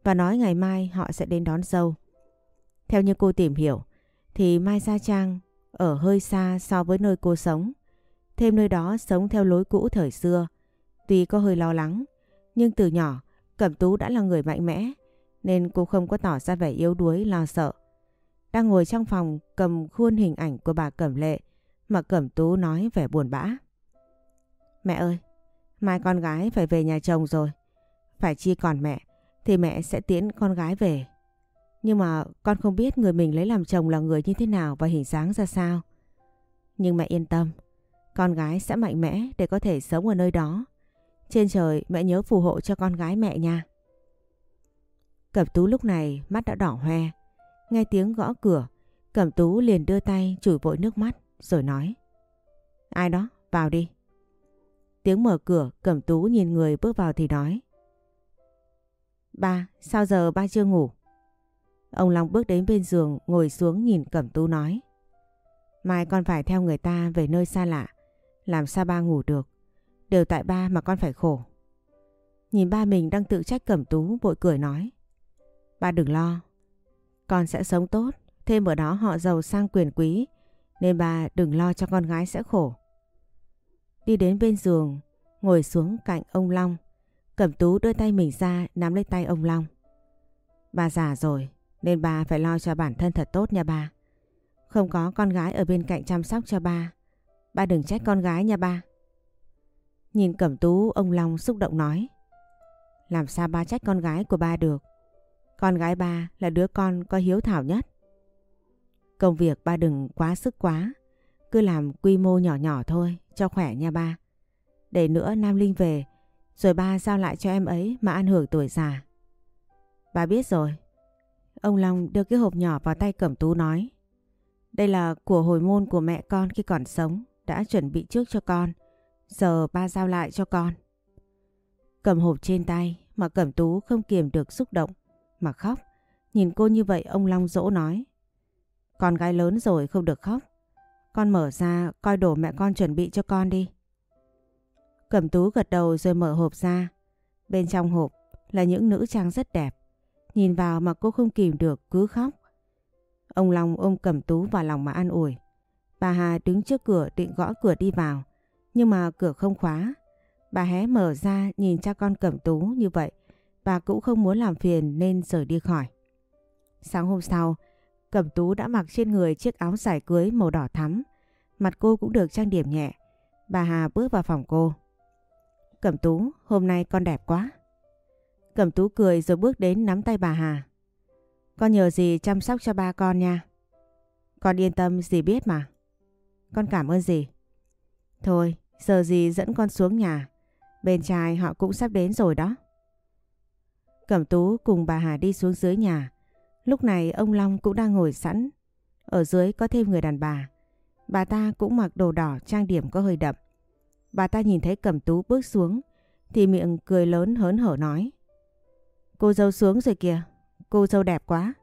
và nói ngày mai họ sẽ đến đón dâu. Theo như cô tìm hiểu thì Mai Gia Trang ở hơi xa so với nơi cô sống. Thêm nơi đó sống theo lối cũ thời xưa. Tuy có hơi lo lắng nhưng từ nhỏ Cẩm Tú đã là người mạnh mẽ nên cô không có tỏ ra vẻ yếu đuối lo sợ. Đang ngồi trong phòng cầm khuôn hình ảnh của bà Cẩm Lệ mà Cẩm Tú nói vẻ buồn bã. Mẹ ơi, mai con gái phải về nhà chồng rồi. Phải chi còn mẹ thì mẹ sẽ tiễn con gái về. Nhưng mà con không biết người mình lấy làm chồng là người như thế nào và hình dáng ra sao. Nhưng mẹ yên tâm, con gái sẽ mạnh mẽ để có thể sống ở nơi đó. Trên trời mẹ nhớ phù hộ cho con gái mẹ nha. Cẩm tú lúc này mắt đã đỏ hoe. Nghe tiếng gõ cửa, Cẩm tú liền đưa tay chửi vội nước mắt rồi nói. Ai đó, vào đi. Tiếng mở cửa, Cẩm tú nhìn người bước vào thì nói. Ba, sao giờ ba chưa ngủ? Ông Long bước đến bên giường ngồi xuống nhìn Cẩm Tú nói. Mai con phải theo người ta về nơi xa lạ. Làm sao ba ngủ được? Đều tại ba mà con phải khổ. Nhìn ba mình đang tự trách Cẩm Tú bội cười nói. Ba đừng lo. Con sẽ sống tốt. Thêm ở đó họ giàu sang quyền quý. Nên ba đừng lo cho con gái sẽ khổ. Đi đến bên giường, ngồi xuống cạnh ông Long. Cẩm Tú đưa tay mình ra nắm lấy tay ông Long. Bà già rồi nên bà phải lo cho bản thân thật tốt nha bà. Không có con gái ở bên cạnh chăm sóc cho bà, bà đừng trách con gái nha bà. Nhìn Cẩm Tú ông Long xúc động nói. Làm sao ba trách con gái của ba được? Con gái ba là đứa con có hiếu thảo nhất. Công việc ba đừng quá sức quá. Cứ làm quy mô nhỏ nhỏ thôi cho khỏe nha ba. Để nữa Nam Linh về rồi ba giao lại cho em ấy mà ăn hưởng tuổi già. Bà biết rồi. Ông Long đưa cái hộp nhỏ vào tay Cẩm Tú nói. Đây là của hồi môn của mẹ con khi còn sống. Đã chuẩn bị trước cho con. Giờ ba giao lại cho con. Cầm hộp trên tay mà Cẩm Tú không kiềm được xúc động, mà khóc. Nhìn cô như vậy, ông Long dỗ nói. Con gái lớn rồi không được khóc. Con mở ra, coi đồ mẹ con chuẩn bị cho con đi. Cẩm Tú gật đầu rồi mở hộp ra. Bên trong hộp là những nữ trang rất đẹp. Nhìn vào mà cô không kìm được cứ khóc. Ông Long ôm Cẩm Tú vào lòng mà an ủi. Bà Hà đứng trước cửa định gõ cửa đi vào. Nhưng mà cửa không khóa. Bà hé mở ra nhìn cha con Cẩm Tú như vậy. Bà cũng không muốn làm phiền nên rời đi khỏi. Sáng hôm sau, Cẩm Tú đã mặc trên người chiếc áo dài cưới màu đỏ thắm. Mặt cô cũng được trang điểm nhẹ. Bà Hà bước vào phòng cô. Cẩm Tú, hôm nay con đẹp quá. Cẩm Tú cười rồi bước đến nắm tay bà Hà. Con nhờ gì chăm sóc cho ba con nha. Con yên tâm dì biết mà. Con cảm ơn dì. Thôi, giờ dì dẫn con xuống nhà. Bên trai họ cũng sắp đến rồi đó. Cẩm Tú cùng bà Hà đi xuống dưới nhà. Lúc này ông Long cũng đang ngồi sẵn. Ở dưới có thêm người đàn bà. Bà ta cũng mặc đồ đỏ trang điểm có hơi đậm. Bà ta nhìn thấy Cẩm Tú bước xuống thì miệng cười lớn hớn hở nói. Cô dâu xuống rồi kìa, cô dâu đẹp quá.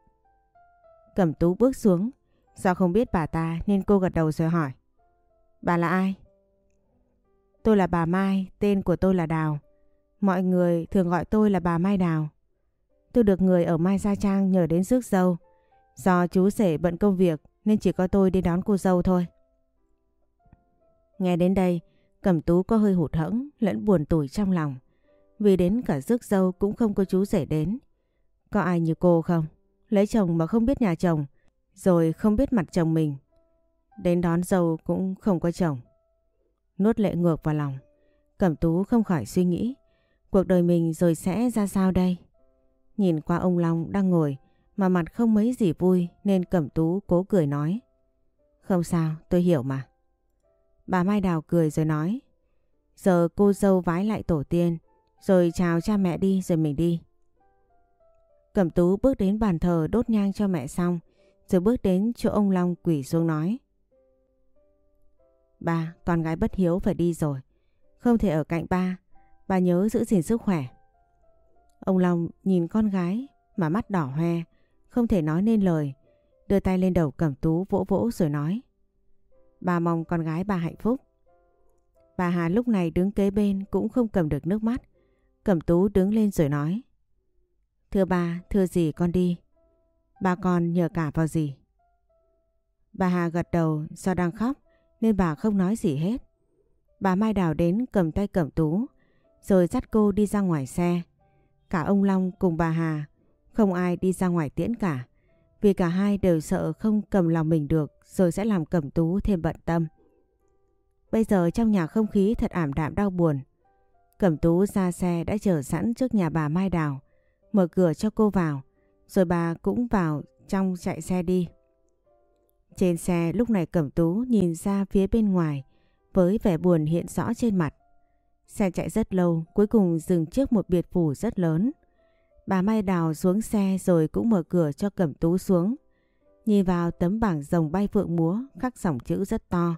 Cẩm Tú bước xuống, do không biết bà ta nên cô gật đầu rồi hỏi. Bà là ai? Tôi là bà Mai, tên của tôi là Đào. Mọi người thường gọi tôi là bà Mai Đào. Tôi được người ở Mai Gia Trang nhờ đến rước dâu. Do chú rể bận công việc nên chỉ có tôi đi đón cô dâu thôi. Nghe đến đây, Cẩm Tú có hơi hụt hẫng lẫn buồn tủi trong lòng. Vì đến cả rước dâu cũng không có chú rể đến. Có ai như cô không? Lấy chồng mà không biết nhà chồng, rồi không biết mặt chồng mình. Đến đón dâu cũng không có chồng. Nuốt lệ ngược vào lòng. Cẩm Tú không khỏi suy nghĩ. Cuộc đời mình rồi sẽ ra sao đây? Nhìn qua ông Long đang ngồi mà mặt không mấy gì vui nên Cẩm Tú cố cười nói. Không sao, tôi hiểu mà. Bà Mai Đào cười rồi nói. Giờ cô dâu vái lại tổ tiên, rồi chào cha mẹ đi rồi mình đi. Cẩm Tú bước đến bàn thờ đốt nhang cho mẹ xong, rồi bước đến chỗ ông Long quỷ xuống nói. Ba, con gái bất hiếu phải đi rồi. Không thể ở cạnh ba, ba nhớ giữ gìn sức khỏe. Ông Long nhìn con gái mà mắt đỏ hoe, không thể nói nên lời, đưa tay lên đầu Cẩm Tú vỗ vỗ rồi nói. Bà mong con gái bà hạnh phúc. Bà Hà lúc này đứng kế bên cũng không cầm được nước mắt. Cẩm Tú đứng lên rồi nói. Thưa bà, thưa gì con đi. Bà con nhờ cả vào gì. Bà Hà gật đầu do đang khóc nên bà không nói gì hết. Bà Mai Đào đến cầm tay Cẩm Tú rồi dắt cô đi ra ngoài xe. Cả ông Long cùng bà Hà không ai đi ra ngoài tiễn cả vì cả hai đều sợ không cầm lòng mình được rồi sẽ làm Cẩm Tú thêm bận tâm. Bây giờ trong nhà không khí thật ảm đạm đau buồn. Cẩm Tú ra xe đã chờ sẵn trước nhà bà Mai Đào, mở cửa cho cô vào, rồi bà cũng vào trong chạy xe đi. Trên xe lúc này Cẩm Tú nhìn ra phía bên ngoài với vẻ buồn hiện rõ trên mặt. Xe chạy rất lâu, cuối cùng dừng trước một biệt phủ rất lớn. Bà Mai Đào xuống xe rồi cũng mở cửa cho Cẩm Tú xuống. Nhìn vào tấm bảng rồng bay phượng múa khắc dòng chữ rất to.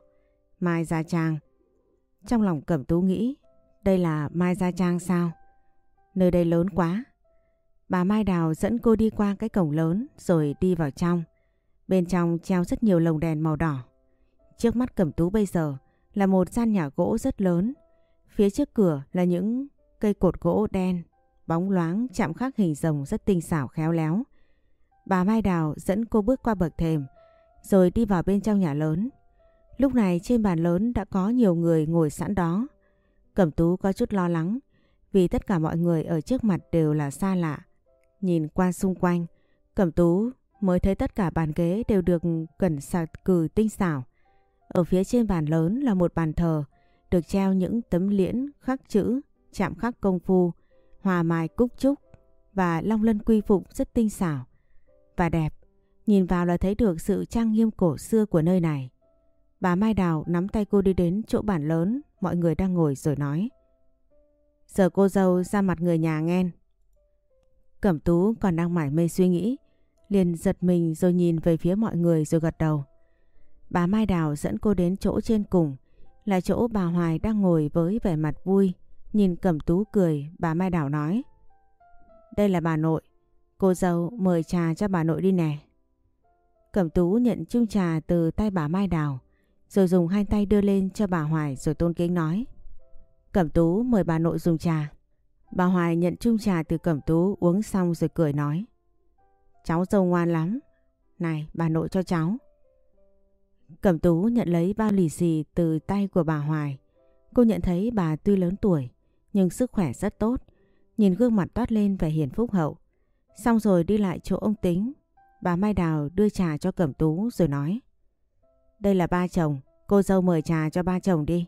Mai Gia Trang. Trong lòng Cẩm Tú nghĩ đây là Mai Gia Trang sao? Nơi đây lớn quá. Bà Mai Đào dẫn cô đi qua cái cổng lớn rồi đi vào trong. Bên trong treo rất nhiều lồng đèn màu đỏ. Trước mắt Cẩm Tú bây giờ là một gian nhà gỗ rất lớn. Phía trước cửa là những cây cột gỗ đen, bóng loáng chạm khắc hình rồng rất tinh xảo khéo léo. Bà Mai Đào dẫn cô bước qua bậc thềm rồi đi vào bên trong nhà lớn. Lúc này trên bàn lớn đã có nhiều người ngồi sẵn đó. Cẩm Tú có chút lo lắng vì tất cả mọi người ở trước mặt đều là xa lạ. Nhìn qua xung quanh, Cẩm Tú mới thấy tất cả bàn ghế đều được cẩn sạc cử tinh xảo. Ở phía trên bàn lớn là một bàn thờ, được treo những tấm liễn khắc chữ, chạm khắc công phu, hòa mài cúc trúc và long lân quy phụng rất tinh xảo và đẹp. Nhìn vào là thấy được sự trang nghiêm cổ xưa của nơi này. Bà Mai Đào nắm tay cô đi đến chỗ bàn lớn, mọi người đang ngồi rồi nói. Giờ cô dâu ra mặt người nhà nghe Cẩm tú còn đang mải mê suy nghĩ, liền giật mình rồi nhìn về phía mọi người rồi gật đầu. Bà Mai Đào dẫn cô đến chỗ trên cùng, là chỗ bà Hoài đang ngồi với vẻ mặt vui. Nhìn Cẩm tú cười, bà Mai Đào nói. Đây là bà nội, cô dâu mời trà cho bà nội đi nè. Cẩm tú nhận chung trà từ tay bà Mai Đào, rồi dùng hai tay đưa lên cho bà Hoài rồi tôn kính nói. Cẩm tú mời bà nội dùng trà. Bà Hoài nhận chung trà từ Cẩm tú uống xong rồi cười nói. Cháu dâu ngoan lắm. Này bà nội cho cháu. Cẩm tú nhận lấy bao lì xì từ tay của bà Hoài. Cô nhận thấy bà tuy lớn tuổi nhưng sức khỏe rất tốt. Nhìn gương mặt toát lên vẻ hiền phúc hậu. Xong rồi đi lại chỗ ông Tính. Bà Mai Đào đưa trà cho Cẩm tú rồi nói. Đây là ba chồng, cô dâu mời trà cho ba chồng đi.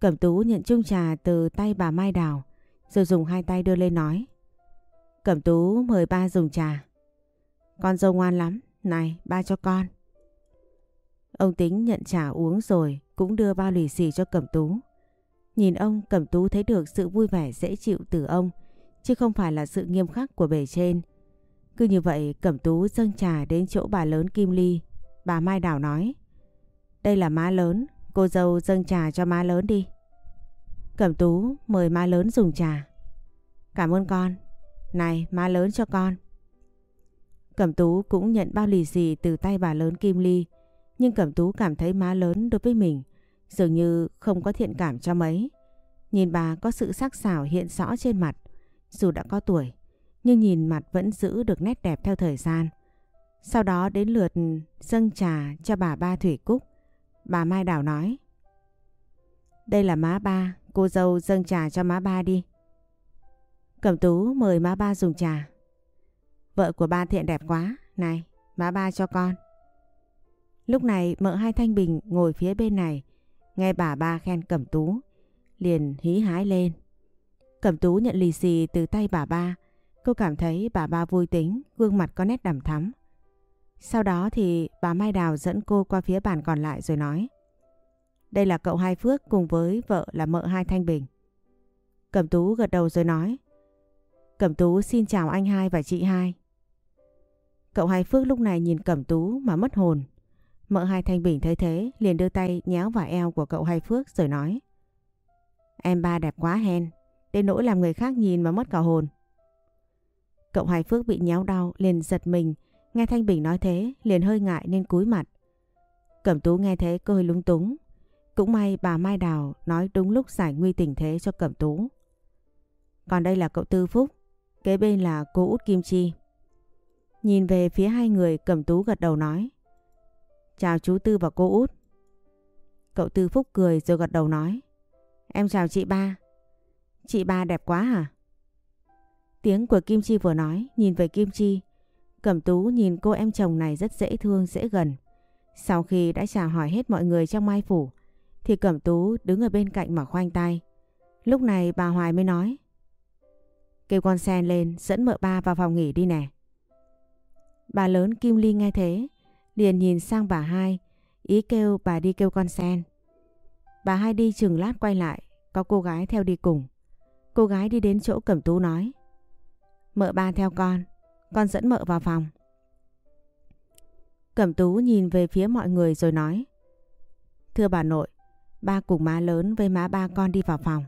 Cẩm tú nhận chung trà từ tay bà Mai Đào rồi dùng hai tay đưa lên nói. Cẩm tú mời ba dùng trà. Con dâu ngoan lắm, này ba cho con. Ông tính nhận trà uống rồi cũng đưa ba lì xì cho Cẩm tú. Nhìn ông Cẩm tú thấy được sự vui vẻ dễ chịu từ ông chứ không phải là sự nghiêm khắc của bề trên. Cứ như vậy Cẩm tú dâng trà đến chỗ bà lớn Kim Ly. Bà Mai Đào nói. Đây là má lớn, cô dâu dâng trà cho má lớn đi. Cẩm tú mời má lớn dùng trà. Cảm ơn con. Này má lớn cho con. Cẩm tú cũng nhận bao lì xì từ tay bà lớn Kim Ly. Nhưng Cẩm tú cảm thấy má lớn đối với mình dường như không có thiện cảm cho mấy. Nhìn bà có sự sắc sảo hiện rõ trên mặt. Dù đã có tuổi nhưng nhìn mặt vẫn giữ được nét đẹp theo thời gian. Sau đó đến lượt dâng trà cho bà ba Thủy Cúc. Bà Mai Đào nói. Đây là má ba, cô dâu dâng trà cho má ba đi. Cẩm tú mời má ba dùng trà. Vợ của ba thiện đẹp quá, này, má ba cho con. Lúc này mợ hai Thanh Bình ngồi phía bên này, nghe bà ba khen Cẩm tú, liền hí hái lên. Cẩm tú nhận lì xì từ tay bà ba, cô cảm thấy bà ba vui tính, gương mặt có nét đằm thắm. Sau đó thì bà Mai Đào dẫn cô qua phía bàn còn lại rồi nói. Đây là cậu Hai Phước cùng với vợ là mợ Hai Thanh Bình. Cẩm Tú gật đầu rồi nói. Cẩm Tú xin chào anh hai và chị hai. Cậu Hai Phước lúc này nhìn Cẩm Tú mà mất hồn. Mợ Hai Thanh Bình thấy thế liền đưa tay nhéo vào eo của cậu Hai Phước rồi nói. Em ba đẹp quá hen, đến nỗi làm người khác nhìn mà mất cả hồn. Cậu Hoài Phước bị nhéo đau liền giật mình Nghe Thanh Bình nói thế liền hơi ngại nên cúi mặt. Cẩm tú nghe thế cơ hơi lúng túng. Cũng may bà Mai Đào nói đúng lúc giải nguy tình thế cho Cẩm tú. Còn đây là cậu Tư Phúc, kế bên là cô út Kim Chi. Nhìn về phía hai người Cẩm tú gật đầu nói. Chào chú Tư và cô út. Cậu Tư Phúc cười rồi gật đầu nói. Em chào chị ba. Chị ba đẹp quá hả? Tiếng của Kim Chi vừa nói, nhìn về Kim Chi, Cẩm tú nhìn cô em chồng này rất dễ thương, dễ gần. Sau khi đã chào hỏi hết mọi người trong mai phủ, thì Cẩm tú đứng ở bên cạnh mà khoanh tay. Lúc này bà Hoài mới nói. Kêu con sen lên, dẫn mợ ba vào phòng nghỉ đi nè. Bà lớn Kim Ly nghe thế, liền nhìn sang bà hai, ý kêu bà đi kêu con sen. Bà hai đi chừng lát quay lại, có cô gái theo đi cùng. Cô gái đi đến chỗ Cẩm tú nói. Mợ ba theo con, con dẫn mợ vào phòng. Cẩm tú nhìn về phía mọi người rồi nói. Thưa bà nội, ba cùng má lớn với má ba con đi vào phòng.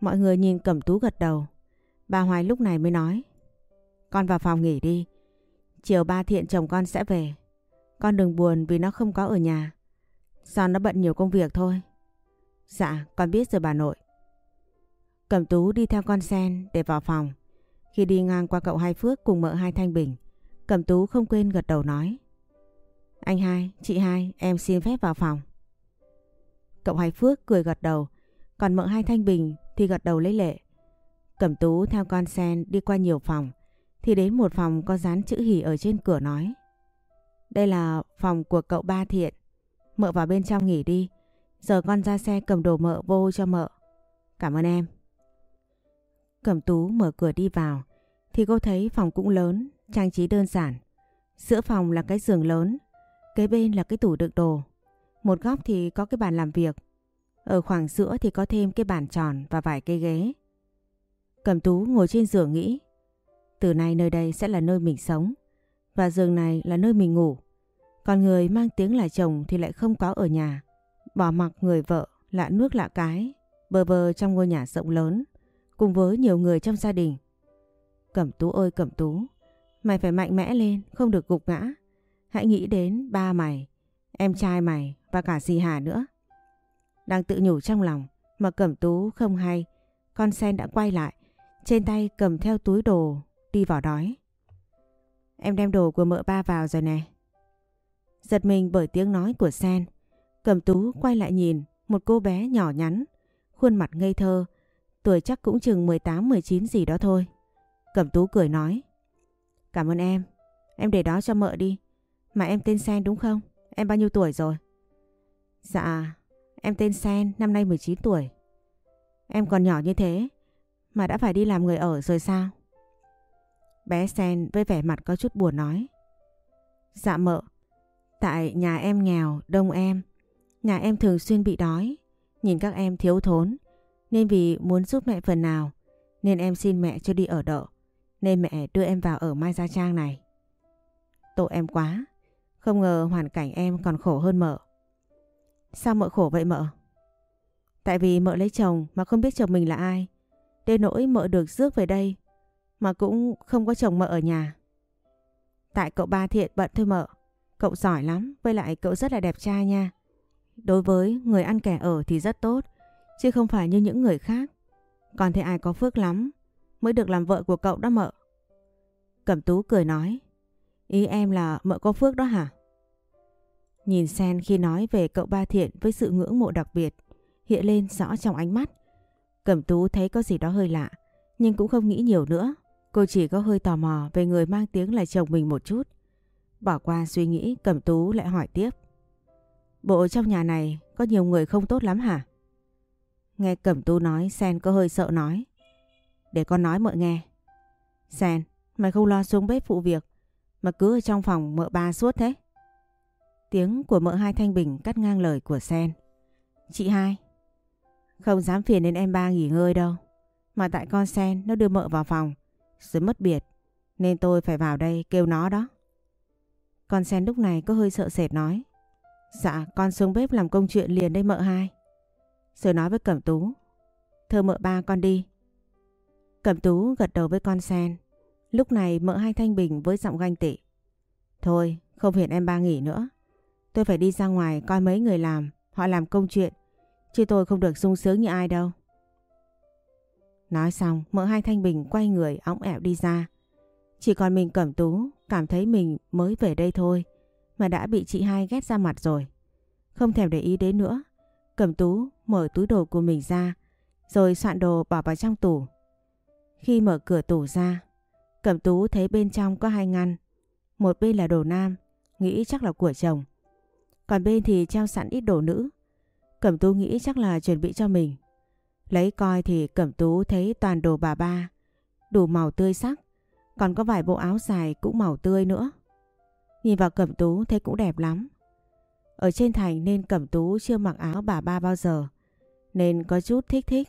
Mọi người nhìn Cẩm tú gật đầu. Bà Hoài lúc này mới nói. Con vào phòng nghỉ đi. Chiều ba thiện chồng con sẽ về. Con đừng buồn vì nó không có ở nhà. Do nó bận nhiều công việc thôi. Dạ, con biết rồi bà nội. Cẩm tú đi theo con sen để vào phòng. Khi đi ngang qua cậu Hai Phước cùng mợ Hai Thanh Bình, Cẩm Tú không quên gật đầu nói. Anh hai, chị hai, em xin phép vào phòng. Cậu Hai Phước cười gật đầu, Còn mợ hai Thanh Bình thì gật đầu lấy lệ. Cẩm tú theo con sen đi qua nhiều phòng. Thì đến một phòng có dán chữ hỉ ở trên cửa nói. Đây là phòng của cậu ba thiện. Mợ vào bên trong nghỉ đi. Giờ con ra xe cầm đồ mợ vô cho mợ. Cảm ơn em. Cẩm tú mở cửa đi vào. Thì cô thấy phòng cũng lớn, trang trí đơn giản. Giữa phòng là cái giường lớn. Kế bên là cái tủ đựng đồ. Một góc thì có cái bàn làm việc. Ở khoảng giữa thì có thêm cái bàn tròn và vài cây ghế. Cẩm tú ngồi trên giường nghĩ. Từ nay nơi đây sẽ là nơi mình sống. Và giường này là nơi mình ngủ. Còn người mang tiếng là chồng thì lại không có ở nhà. Bỏ mặc người vợ, lạ nước lạ cái, bờ bờ trong ngôi nhà rộng lớn, cùng với nhiều người trong gia đình. Cẩm tú ơi cẩm tú, mày phải mạnh mẽ lên, không được gục ngã. Hãy nghĩ đến ba mày, em trai mày và cả dì Hà nữa. Đang tự nhủ trong lòng mà cẩm tú không hay, con sen đã quay lại, trên tay cầm theo túi đồ đi vào đói. Em đem đồ của mợ ba vào rồi nè. Giật mình bởi tiếng nói của sen, cẩm tú quay lại nhìn một cô bé nhỏ nhắn, khuôn mặt ngây thơ, tuổi chắc cũng chừng 18-19 gì đó thôi. Cẩm tú cười nói. Cảm ơn em, em để đó cho mợ đi. Mà em tên Sen đúng không? Em bao nhiêu tuổi rồi? Dạ, em tên Sen, năm nay 19 tuổi. Em còn nhỏ như thế, mà đã phải đi làm người ở rồi sao? Bé Sen với vẻ mặt có chút buồn nói. Dạ mợ, tại nhà em nghèo, đông em. Nhà em thường xuyên bị đói, nhìn các em thiếu thốn. Nên vì muốn giúp mẹ phần nào, nên em xin mẹ cho đi ở đợ. Nên mẹ đưa em vào ở Mai Gia Trang này. Tội em quá, không ngờ hoàn cảnh em còn khổ hơn mợ. Sao mợ khổ vậy mợ? Tại vì mợ lấy chồng mà không biết chồng mình là ai. Đến nỗi mợ được rước về đây mà cũng không có chồng mợ ở nhà. Tại cậu ba thiện bận thôi mợ. Cậu giỏi lắm, với lại cậu rất là đẹp trai nha. Đối với người ăn kẻ ở thì rất tốt, chứ không phải như những người khác. Còn thế ai có phước lắm, mới được làm vợ của cậu đó mợ. Cẩm tú cười nói, ý em là mợ có phước đó hả? Nhìn Sen khi nói về cậu ba thiện với sự ngưỡng mộ đặc biệt, hiện lên rõ trong ánh mắt. Cẩm tú thấy có gì đó hơi lạ, nhưng cũng không nghĩ nhiều nữa. Cô chỉ có hơi tò mò về người mang tiếng là chồng mình một chút. Bỏ qua suy nghĩ, Cẩm tú lại hỏi tiếp. Bộ trong nhà này có nhiều người không tốt lắm hả? Nghe Cẩm tu nói, Sen có hơi sợ nói. Để con nói mợ nghe. Sen, mày không lo xuống bếp phụ việc, mà cứ ở trong phòng mợ ba suốt thế. Tiếng của mợ hai Thanh Bình cắt ngang lời của Sen. Chị hai, không dám phiền đến em ba nghỉ ngơi đâu. Mà tại con Sen nó đưa mợ vào phòng, rồi mất biệt. Nên tôi phải vào đây kêu nó đó. Con Sen lúc này có hơi sợ sệt nói. Dạ, con xuống bếp làm công chuyện liền đây mợ hai. Rồi nói với Cẩm Tú. Thơ mợ ba con đi. Cẩm Tú gật đầu với con Sen. Lúc này mợ hai Thanh Bình với giọng ganh tị. Thôi, không phiền em ba nghỉ nữa. Tôi phải đi ra ngoài coi mấy người làm, họ làm công chuyện. Chứ tôi không được sung sướng như ai đâu. Nói xong, mợ hai Thanh Bình quay người ống ẹo đi ra. Chỉ còn mình Cẩm Tú cảm thấy mình mới về đây thôi mà đã bị chị hai ghét ra mặt rồi. Không thèm để ý đến nữa. Cẩm Tú mở túi đồ của mình ra rồi soạn đồ bỏ vào trong tủ. Khi mở cửa tủ ra, Cẩm Tú thấy bên trong có hai ngăn. Một bên là đồ nam, nghĩ chắc là của chồng. Còn bên thì treo sẵn ít đồ nữ. Cẩm Tú nghĩ chắc là chuẩn bị cho mình. Lấy coi thì Cẩm Tú thấy toàn đồ bà ba, đủ màu tươi sắc. Còn có vài bộ áo dài cũng màu tươi nữa. Nhìn vào Cẩm Tú thấy cũng đẹp lắm. Ở trên thành nên Cẩm Tú chưa mặc áo bà ba bao giờ. Nên có chút thích thích.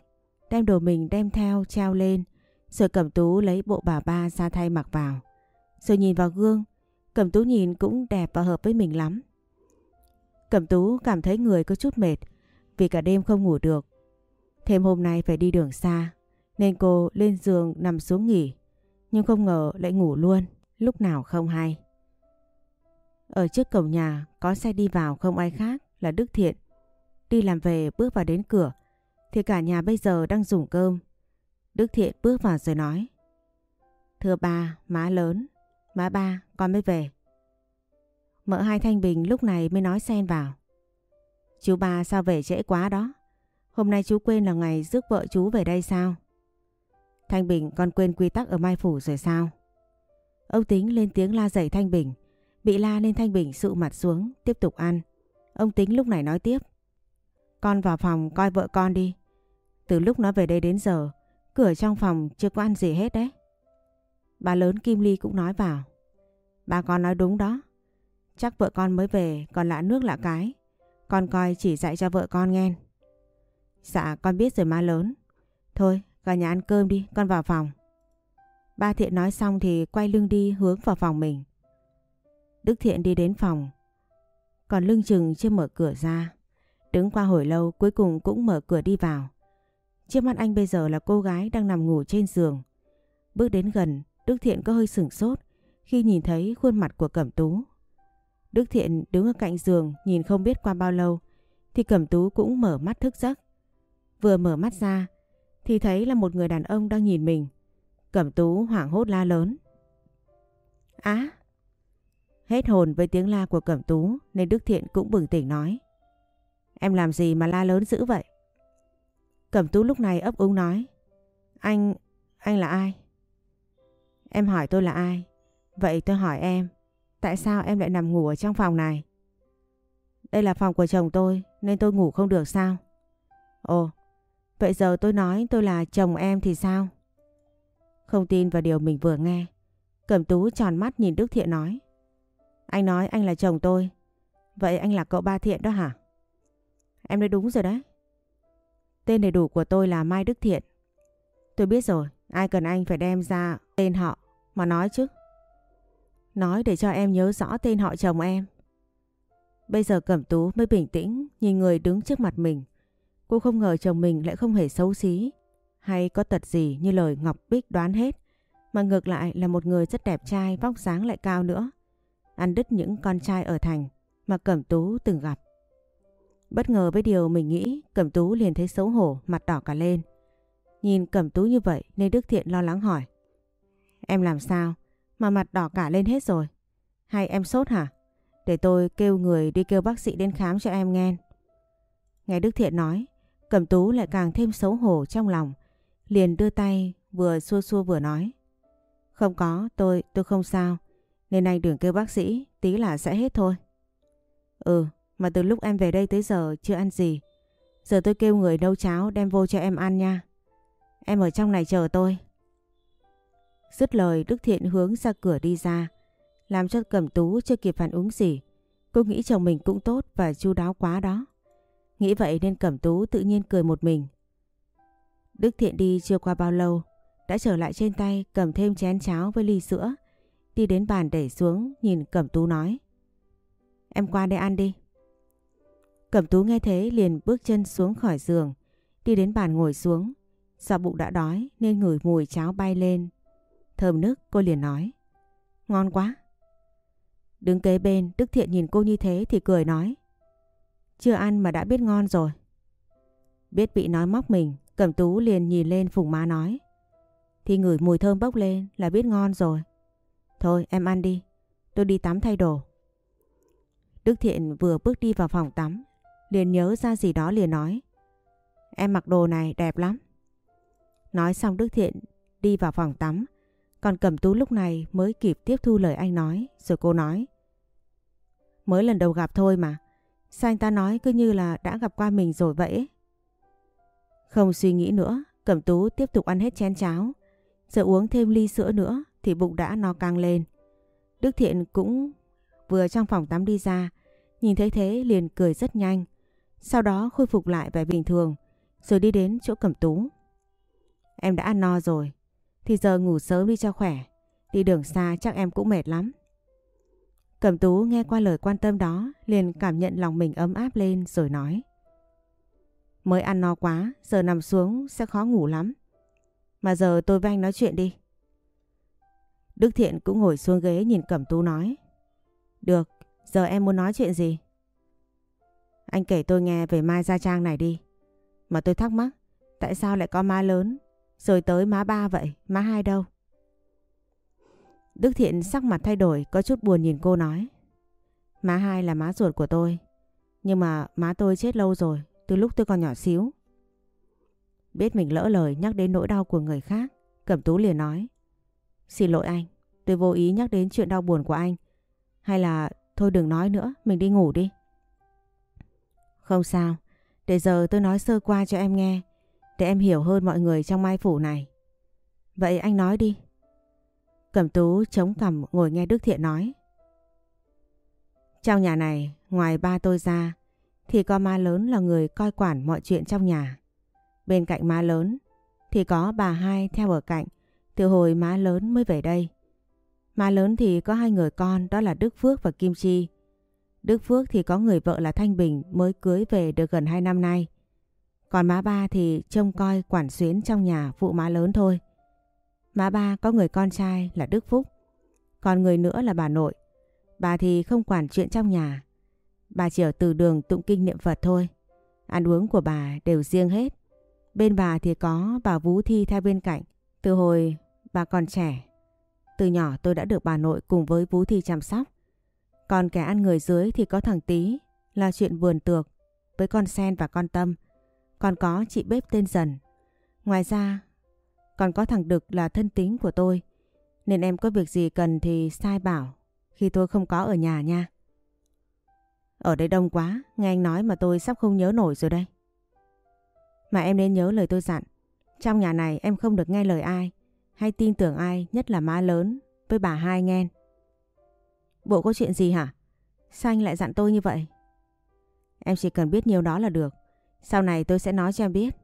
Đem đồ mình đem theo, treo lên. Rồi Cẩm Tú lấy bộ bà ba ra thay mặc vào. Rồi nhìn vào gương. Cẩm Tú nhìn cũng đẹp và hợp với mình lắm. Cẩm Tú cảm thấy người có chút mệt. Vì cả đêm không ngủ được. Thêm hôm nay phải đi đường xa. Nên cô lên giường nằm xuống nghỉ. Nhưng không ngờ lại ngủ luôn. Lúc nào không hay. Ở trước cổng nhà có xe đi vào không ai khác là Đức Thiện. Đi làm về bước vào đến cửa thì cả nhà bây giờ đang dùng cơm. Đức Thiện bước vào rồi nói Thưa ba, má lớn, má ba, con mới về. Mợ hai Thanh Bình lúc này mới nói xen vào. Chú ba sao về trễ quá đó. Hôm nay chú quên là ngày rước vợ chú về đây sao? Thanh Bình con quên quy tắc ở Mai Phủ rồi sao? Ông Tính lên tiếng la dậy Thanh Bình. Bị la nên Thanh Bình sụ mặt xuống, tiếp tục ăn. Ông Tính lúc này nói tiếp. Con vào phòng coi vợ con đi. Từ lúc nó về đây đến giờ, cửa trong phòng chưa có ăn gì hết đấy. Bà lớn Kim Ly cũng nói vào. Bà con nói đúng đó. Chắc vợ con mới về còn lạ nước lạ cái. Con coi chỉ dạy cho vợ con nghe. Dạ con biết rồi má lớn. Thôi cả nhà ăn cơm đi con vào phòng. Ba Thiện nói xong thì quay lưng đi hướng vào phòng mình. Đức Thiện đi đến phòng. Còn lưng chừng chưa mở cửa ra. Đứng qua hồi lâu cuối cùng cũng mở cửa đi vào. Trước mắt anh bây giờ là cô gái đang nằm ngủ trên giường. Bước đến gần, Đức Thiện có hơi sửng sốt khi nhìn thấy khuôn mặt của Cẩm Tú. Đức Thiện đứng ở cạnh giường nhìn không biết qua bao lâu thì Cẩm Tú cũng mở mắt thức giấc. Vừa mở mắt ra thì thấy là một người đàn ông đang nhìn mình. Cẩm Tú hoảng hốt la lớn. Á! Hết hồn với tiếng la của Cẩm Tú nên Đức Thiện cũng bừng tỉnh nói. Em làm gì mà la lớn dữ vậy? Cẩm Tú lúc này ấp úng nói. Anh, anh là ai? Em hỏi tôi là ai? Vậy tôi hỏi em, tại sao em lại nằm ngủ ở trong phòng này? Đây là phòng của chồng tôi nên tôi ngủ không được sao? Ồ, vậy giờ tôi nói tôi là chồng em thì sao? Không tin vào điều mình vừa nghe. Cẩm Tú tròn mắt nhìn Đức Thiện nói. Anh nói anh là chồng tôi. Vậy anh là cậu ba Thiện đó hả? Em nói đúng rồi đấy. Tên đầy đủ của tôi là Mai Đức Thiện. Tôi biết rồi, ai cần anh phải đem ra tên họ mà nói chứ. Nói để cho em nhớ rõ tên họ chồng em. Bây giờ Cẩm Tú mới bình tĩnh nhìn người đứng trước mặt mình. Cô không ngờ chồng mình lại không hề xấu xí hay có tật gì như lời Ngọc Bích đoán hết. Mà ngược lại là một người rất đẹp trai, vóc dáng lại cao nữa. Ăn đứt những con trai ở thành mà Cẩm Tú từng gặp. Bất ngờ với điều mình nghĩ, Cẩm Tú liền thấy xấu hổ, mặt đỏ cả lên. Nhìn Cẩm Tú như vậy nên Đức Thiện lo lắng hỏi. Em làm sao mà mặt đỏ cả lên hết rồi? Hay em sốt hả? Để tôi kêu người đi kêu bác sĩ đến khám cho em nghe. Nghe Đức Thiện nói, Cẩm Tú lại càng thêm xấu hổ trong lòng. Liền đưa tay vừa xua xua vừa nói. Không có, tôi, tôi không sao. Nên anh đừng kêu bác sĩ, tí là sẽ hết thôi. Ừ, mà từ lúc em về đây tới giờ chưa ăn gì. Giờ tôi kêu người nấu cháo đem vô cho em ăn nha. Em ở trong này chờ tôi. Dứt lời, Đức Thiện hướng ra cửa đi ra. Làm cho Cẩm Tú chưa kịp phản ứng gì. Cô nghĩ chồng mình cũng tốt và chu đáo quá đó. Nghĩ vậy nên Cẩm Tú tự nhiên cười một mình. Đức Thiện đi chưa qua bao lâu. Đã trở lại trên tay cầm thêm chén cháo với ly sữa. Đi đến bàn đẩy xuống, nhìn Cẩm Tú nói. Em qua đây ăn đi. Cẩm Tú nghe thế liền bước chân xuống khỏi giường. Đi đến bàn ngồi xuống. Do bụng đã đói nên ngửi mùi cháo bay lên. Thơm nức cô liền nói. Ngon quá. Đứng kế bên Đức Thiện nhìn cô như thế thì cười nói. Chưa ăn mà đã biết ngon rồi. Biết bị nói móc mình, Cẩm Tú liền nhìn lên Phùng Má nói. Thì ngửi mùi thơm bốc lên là biết ngon rồi. Thôi em ăn đi, tôi đi tắm thay đồ. Đức Thiện vừa bước đi vào phòng tắm, liền nhớ ra gì đó liền nói. Em mặc đồ này đẹp lắm. Nói xong Đức Thiện đi vào phòng tắm, còn Cẩm Tú lúc này mới kịp tiếp thu lời anh nói, rồi cô nói. Mới lần đầu gặp thôi mà, sao anh ta nói cứ như là đã gặp qua mình rồi vậy? Không suy nghĩ nữa, Cẩm Tú tiếp tục ăn hết chén cháo, giờ uống thêm ly sữa nữa thì bụng đã no căng lên. Đức Thiện cũng vừa trong phòng tắm đi ra, nhìn thấy thế liền cười rất nhanh, sau đó khôi phục lại vẻ bình thường, rồi đi đến chỗ Cẩm Tú. Em đã ăn no rồi, thì giờ ngủ sớm đi cho khỏe, đi đường xa chắc em cũng mệt lắm. Cẩm Tú nghe qua lời quan tâm đó, liền cảm nhận lòng mình ấm áp lên rồi nói. Mới ăn no quá, giờ nằm xuống sẽ khó ngủ lắm. Mà giờ tôi với anh nói chuyện đi. Đức Thiện cũng ngồi xuống ghế nhìn Cẩm Tú nói. Được, giờ em muốn nói chuyện gì? Anh kể tôi nghe về Mai Gia Trang này đi. Mà tôi thắc mắc, tại sao lại có má lớn, rồi tới má ba vậy, má hai đâu? Đức Thiện sắc mặt thay đổi, có chút buồn nhìn cô nói. Má hai là má ruột của tôi, nhưng mà má tôi chết lâu rồi, từ lúc tôi còn nhỏ xíu. Biết mình lỡ lời nhắc đến nỗi đau của người khác, Cẩm Tú liền nói. Xin lỗi anh, tôi vô ý nhắc đến chuyện đau buồn của anh. Hay là thôi đừng nói nữa, mình đi ngủ đi. Không sao, để giờ tôi nói sơ qua cho em nghe, để em hiểu hơn mọi người trong mai phủ này. Vậy anh nói đi. Cẩm Tú chống cằm ngồi nghe Đức Thiện nói. Trong nhà này, ngoài ba tôi ra, thì có ma lớn là người coi quản mọi chuyện trong nhà. Bên cạnh má lớn thì có bà hai theo ở cạnh, từ hồi má lớn mới về đây. Má lớn thì có hai người con đó là Đức Phước và Kim Chi. Đức Phước thì có người vợ là Thanh Bình mới cưới về được gần 2 năm nay. Còn má ba thì trông coi quản xuyến trong nhà phụ má lớn thôi. Má ba có người con trai là Đức Phúc, còn người nữa là bà nội. Bà thì không quản chuyện trong nhà. Bà chỉ ở từ đường tụng kinh niệm Phật thôi. Ăn uống của bà đều riêng hết. Bên bà thì có bà Vú Thi theo bên cạnh. Từ hồi bà còn trẻ. Từ nhỏ tôi đã được bà nội cùng với Vú Thi chăm sóc. Còn kẻ ăn người dưới thì có thằng Tý là chuyện vườn tược với con Sen và con Tâm. Còn có chị bếp tên Dần. Ngoài ra còn có thằng Đực là thân tính của tôi. Nên em có việc gì cần thì sai bảo khi tôi không có ở nhà nha. Ở đây đông quá, nghe anh nói mà tôi sắp không nhớ nổi rồi đây. Mà em nên nhớ lời tôi dặn. Trong nhà này em không được nghe lời ai hay tin tưởng ai nhất là má lớn với bà hai nghe. Bộ có chuyện gì hả? Sao anh lại dặn tôi như vậy? Em chỉ cần biết nhiều đó là được. Sau này tôi sẽ nói cho em biết.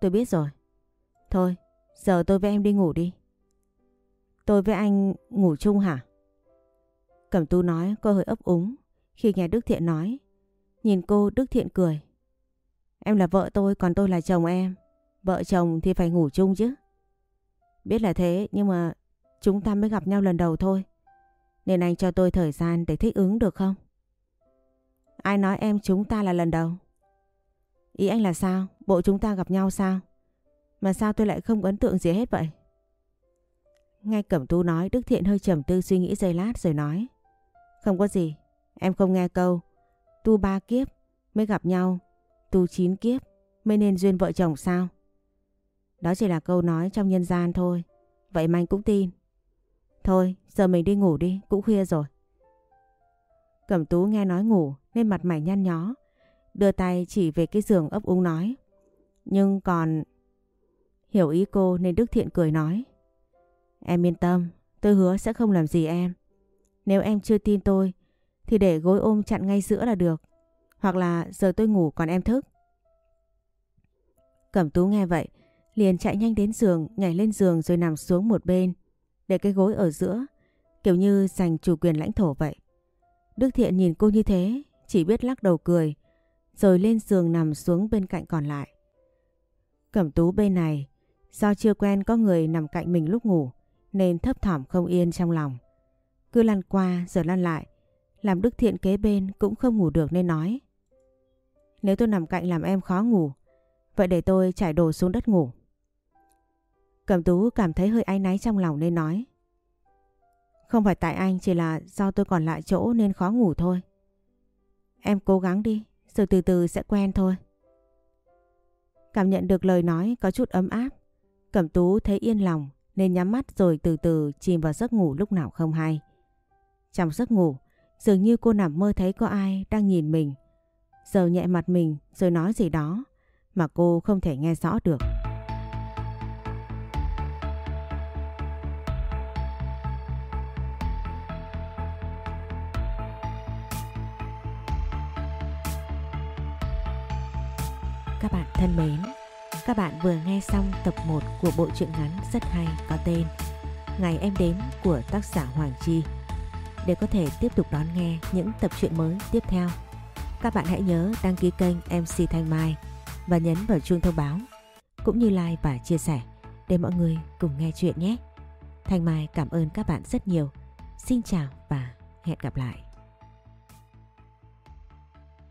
Tôi biết rồi. Thôi, giờ tôi với em đi ngủ đi. Tôi với anh ngủ chung hả? Cẩm tú nói cô hơi ấp úng khi nghe Đức Thiện nói. Nhìn cô Đức Thiện cười. Em là vợ tôi còn tôi là chồng em. Vợ chồng thì phải ngủ chung chứ. Biết là thế nhưng mà chúng ta mới gặp nhau lần đầu thôi. Nên anh cho tôi thời gian để thích ứng được không? Ai nói em chúng ta là lần đầu? Ý anh là sao? Bộ chúng ta gặp nhau sao? Mà sao tôi lại không ấn tượng gì hết vậy? Ngay Cẩm Tú nói Đức Thiện hơi trầm tư suy nghĩ giây lát rồi nói. Không có gì, em không nghe câu. Tu ba kiếp mới gặp nhau, tu chín kiếp mới nên duyên vợ chồng sao? Đó chỉ là câu nói trong nhân gian thôi. Vậy mà anh cũng tin. Thôi, giờ mình đi ngủ đi, cũng khuya rồi. Cẩm tú nghe nói ngủ nên mặt mày nhăn nhó. Đưa tay chỉ về cái giường ấp úng nói. Nhưng còn... Hiểu ý cô nên Đức Thiện cười nói. Em yên tâm, tôi hứa sẽ không làm gì em. Nếu em chưa tin tôi thì để gối ôm chặn ngay giữa là được. Hoặc là giờ tôi ngủ còn em thức. Cẩm tú nghe vậy, liền chạy nhanh đến giường, nhảy lên giường rồi nằm xuống một bên, để cái gối ở giữa, kiểu như giành chủ quyền lãnh thổ vậy. Đức Thiện nhìn cô như thế, chỉ biết lắc đầu cười, rồi lên giường nằm xuống bên cạnh còn lại. Cẩm tú bên này, do chưa quen có người nằm cạnh mình lúc ngủ, nên thấp thỏm không yên trong lòng. Cứ lăn qua rồi lăn lại, làm Đức Thiện kế bên cũng không ngủ được nên nói. Nếu tôi nằm cạnh làm em khó ngủ, vậy để tôi trải đồ xuống đất ngủ. Cẩm tú cảm thấy hơi áy náy trong lòng nên nói. Không phải tại anh chỉ là do tôi còn lại chỗ nên khó ngủ thôi. Em cố gắng đi, rồi từ từ sẽ quen thôi. Cảm nhận được lời nói có chút ấm áp. Cẩm tú thấy yên lòng nên nhắm mắt rồi từ từ chìm vào giấc ngủ lúc nào không hay. Trong giấc ngủ, dường như cô nằm mơ thấy có ai đang nhìn mình. Giờ nhẹ mặt mình rồi nói gì đó mà cô không thể nghe rõ được. Thân mến, các bạn vừa nghe xong tập 1 của bộ truyện ngắn rất hay có tên Ngày em đến của tác giả Hoàng Chi. Để có thể tiếp tục đón nghe những tập truyện mới tiếp theo, các bạn hãy nhớ đăng ký kênh MC Thanh Mai và nhấn vào chuông thông báo, cũng như like và chia sẻ để mọi người cùng nghe chuyện nhé. Thanh Mai cảm ơn các bạn rất nhiều. Xin chào và hẹn gặp lại.